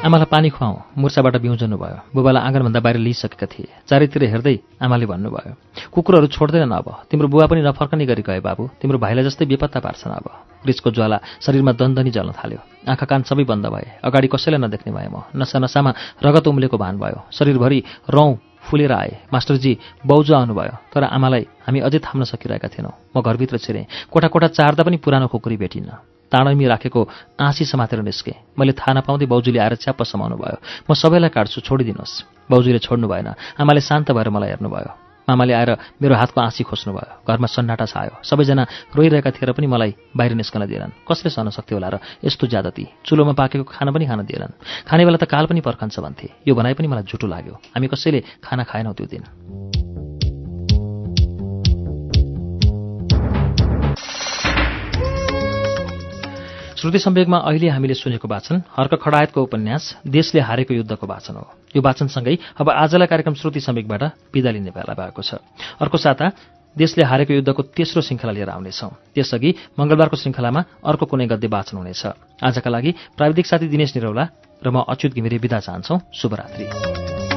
आमालाई पानी खुवाउँ। मुर्साबाट बिउजनु भयो। बुबालाई आँगनभन्दा बाहिर लिइसकेका थिए। चारैतिर हेर्दै आमाले भन्नुभयो कुकुरहरू छोड्दैन अब। तिम्रो बुबा पनि नफर्कने गरी गए बाबु। तिम्रो भाइलाई जस्तै बेपत्ता पार्छन् अब। रिसको ज्वाला शरीरमा दन्दनी जल्न थाल्यो। आँखा कान सबै बन्द भए। अगाडि कसैलाई नदेख्ने भए म। नसा नसामा रगत उम्लेको भान भयो। शरीरभरि रौँ फुलेर आए। मास्टरजी बाउजू आउनुभयो। तर आमालाई हामी अझै थाम्न सकिरहेका थिएनौँ। म घरभित्र छिरेँ। कोठा कोठा चार्दा पनि पुरानो खुकुरी भेटिन्न। ताँडैमी राखेको आँसी समातेर निस्केँ। मैले थाहा नपाउँदै बाउजूले आएर च्याप्प समाउनु भयो। म सबैलाई काट्छु छोडिदिनुहोस्। बाउजूले छोड्नु भएन। आमाले शान्त भएर मलाई हेर्नुभयो। मामाले आएर मेरो हातको आँसी खोज्नुभयो। घरमा सन्नाटा छायो। सबैजना रोइरहेका थिएर पनि मलाई बाहिर निस्कन दिएनन्। कसले सहन सक्थ्यो होला र यस्तो ज्यादती चुलोमा पाकेको खाना पनि खान दिएनन्। खाने बेला त काल पनि पर्खन्छ भन्थे। यो भनाइ पनि मलाई झुटो लाग्यो। हामी कसैले खाना खाएनौँ त्यो दिन। श्रुति सम्वेकमा अहिले हामीले सुनेको वाचन हर्क खडायतको उपन्यास देशले हारेको युद्धको वाचन हो। यो वाचनसँगै अब आजलाई कार्यक्रम श्रुति सम्वेकबाट विदा लिने बेला भएको छ। अर्को साता देशले हारेको युद्धको तेस्रो श्रृङ्खला लिएर आउनेछौँ। त्यसअघि मंगलबारको श्रृङ्खलामा अर्को कुनै गद्य वाचन हुनेछ। आजका लागि प्राविधिक साथी दिनेश निरौला र म अच्युत घिमिरे विदा चाहन्छौ। शुभरात्री।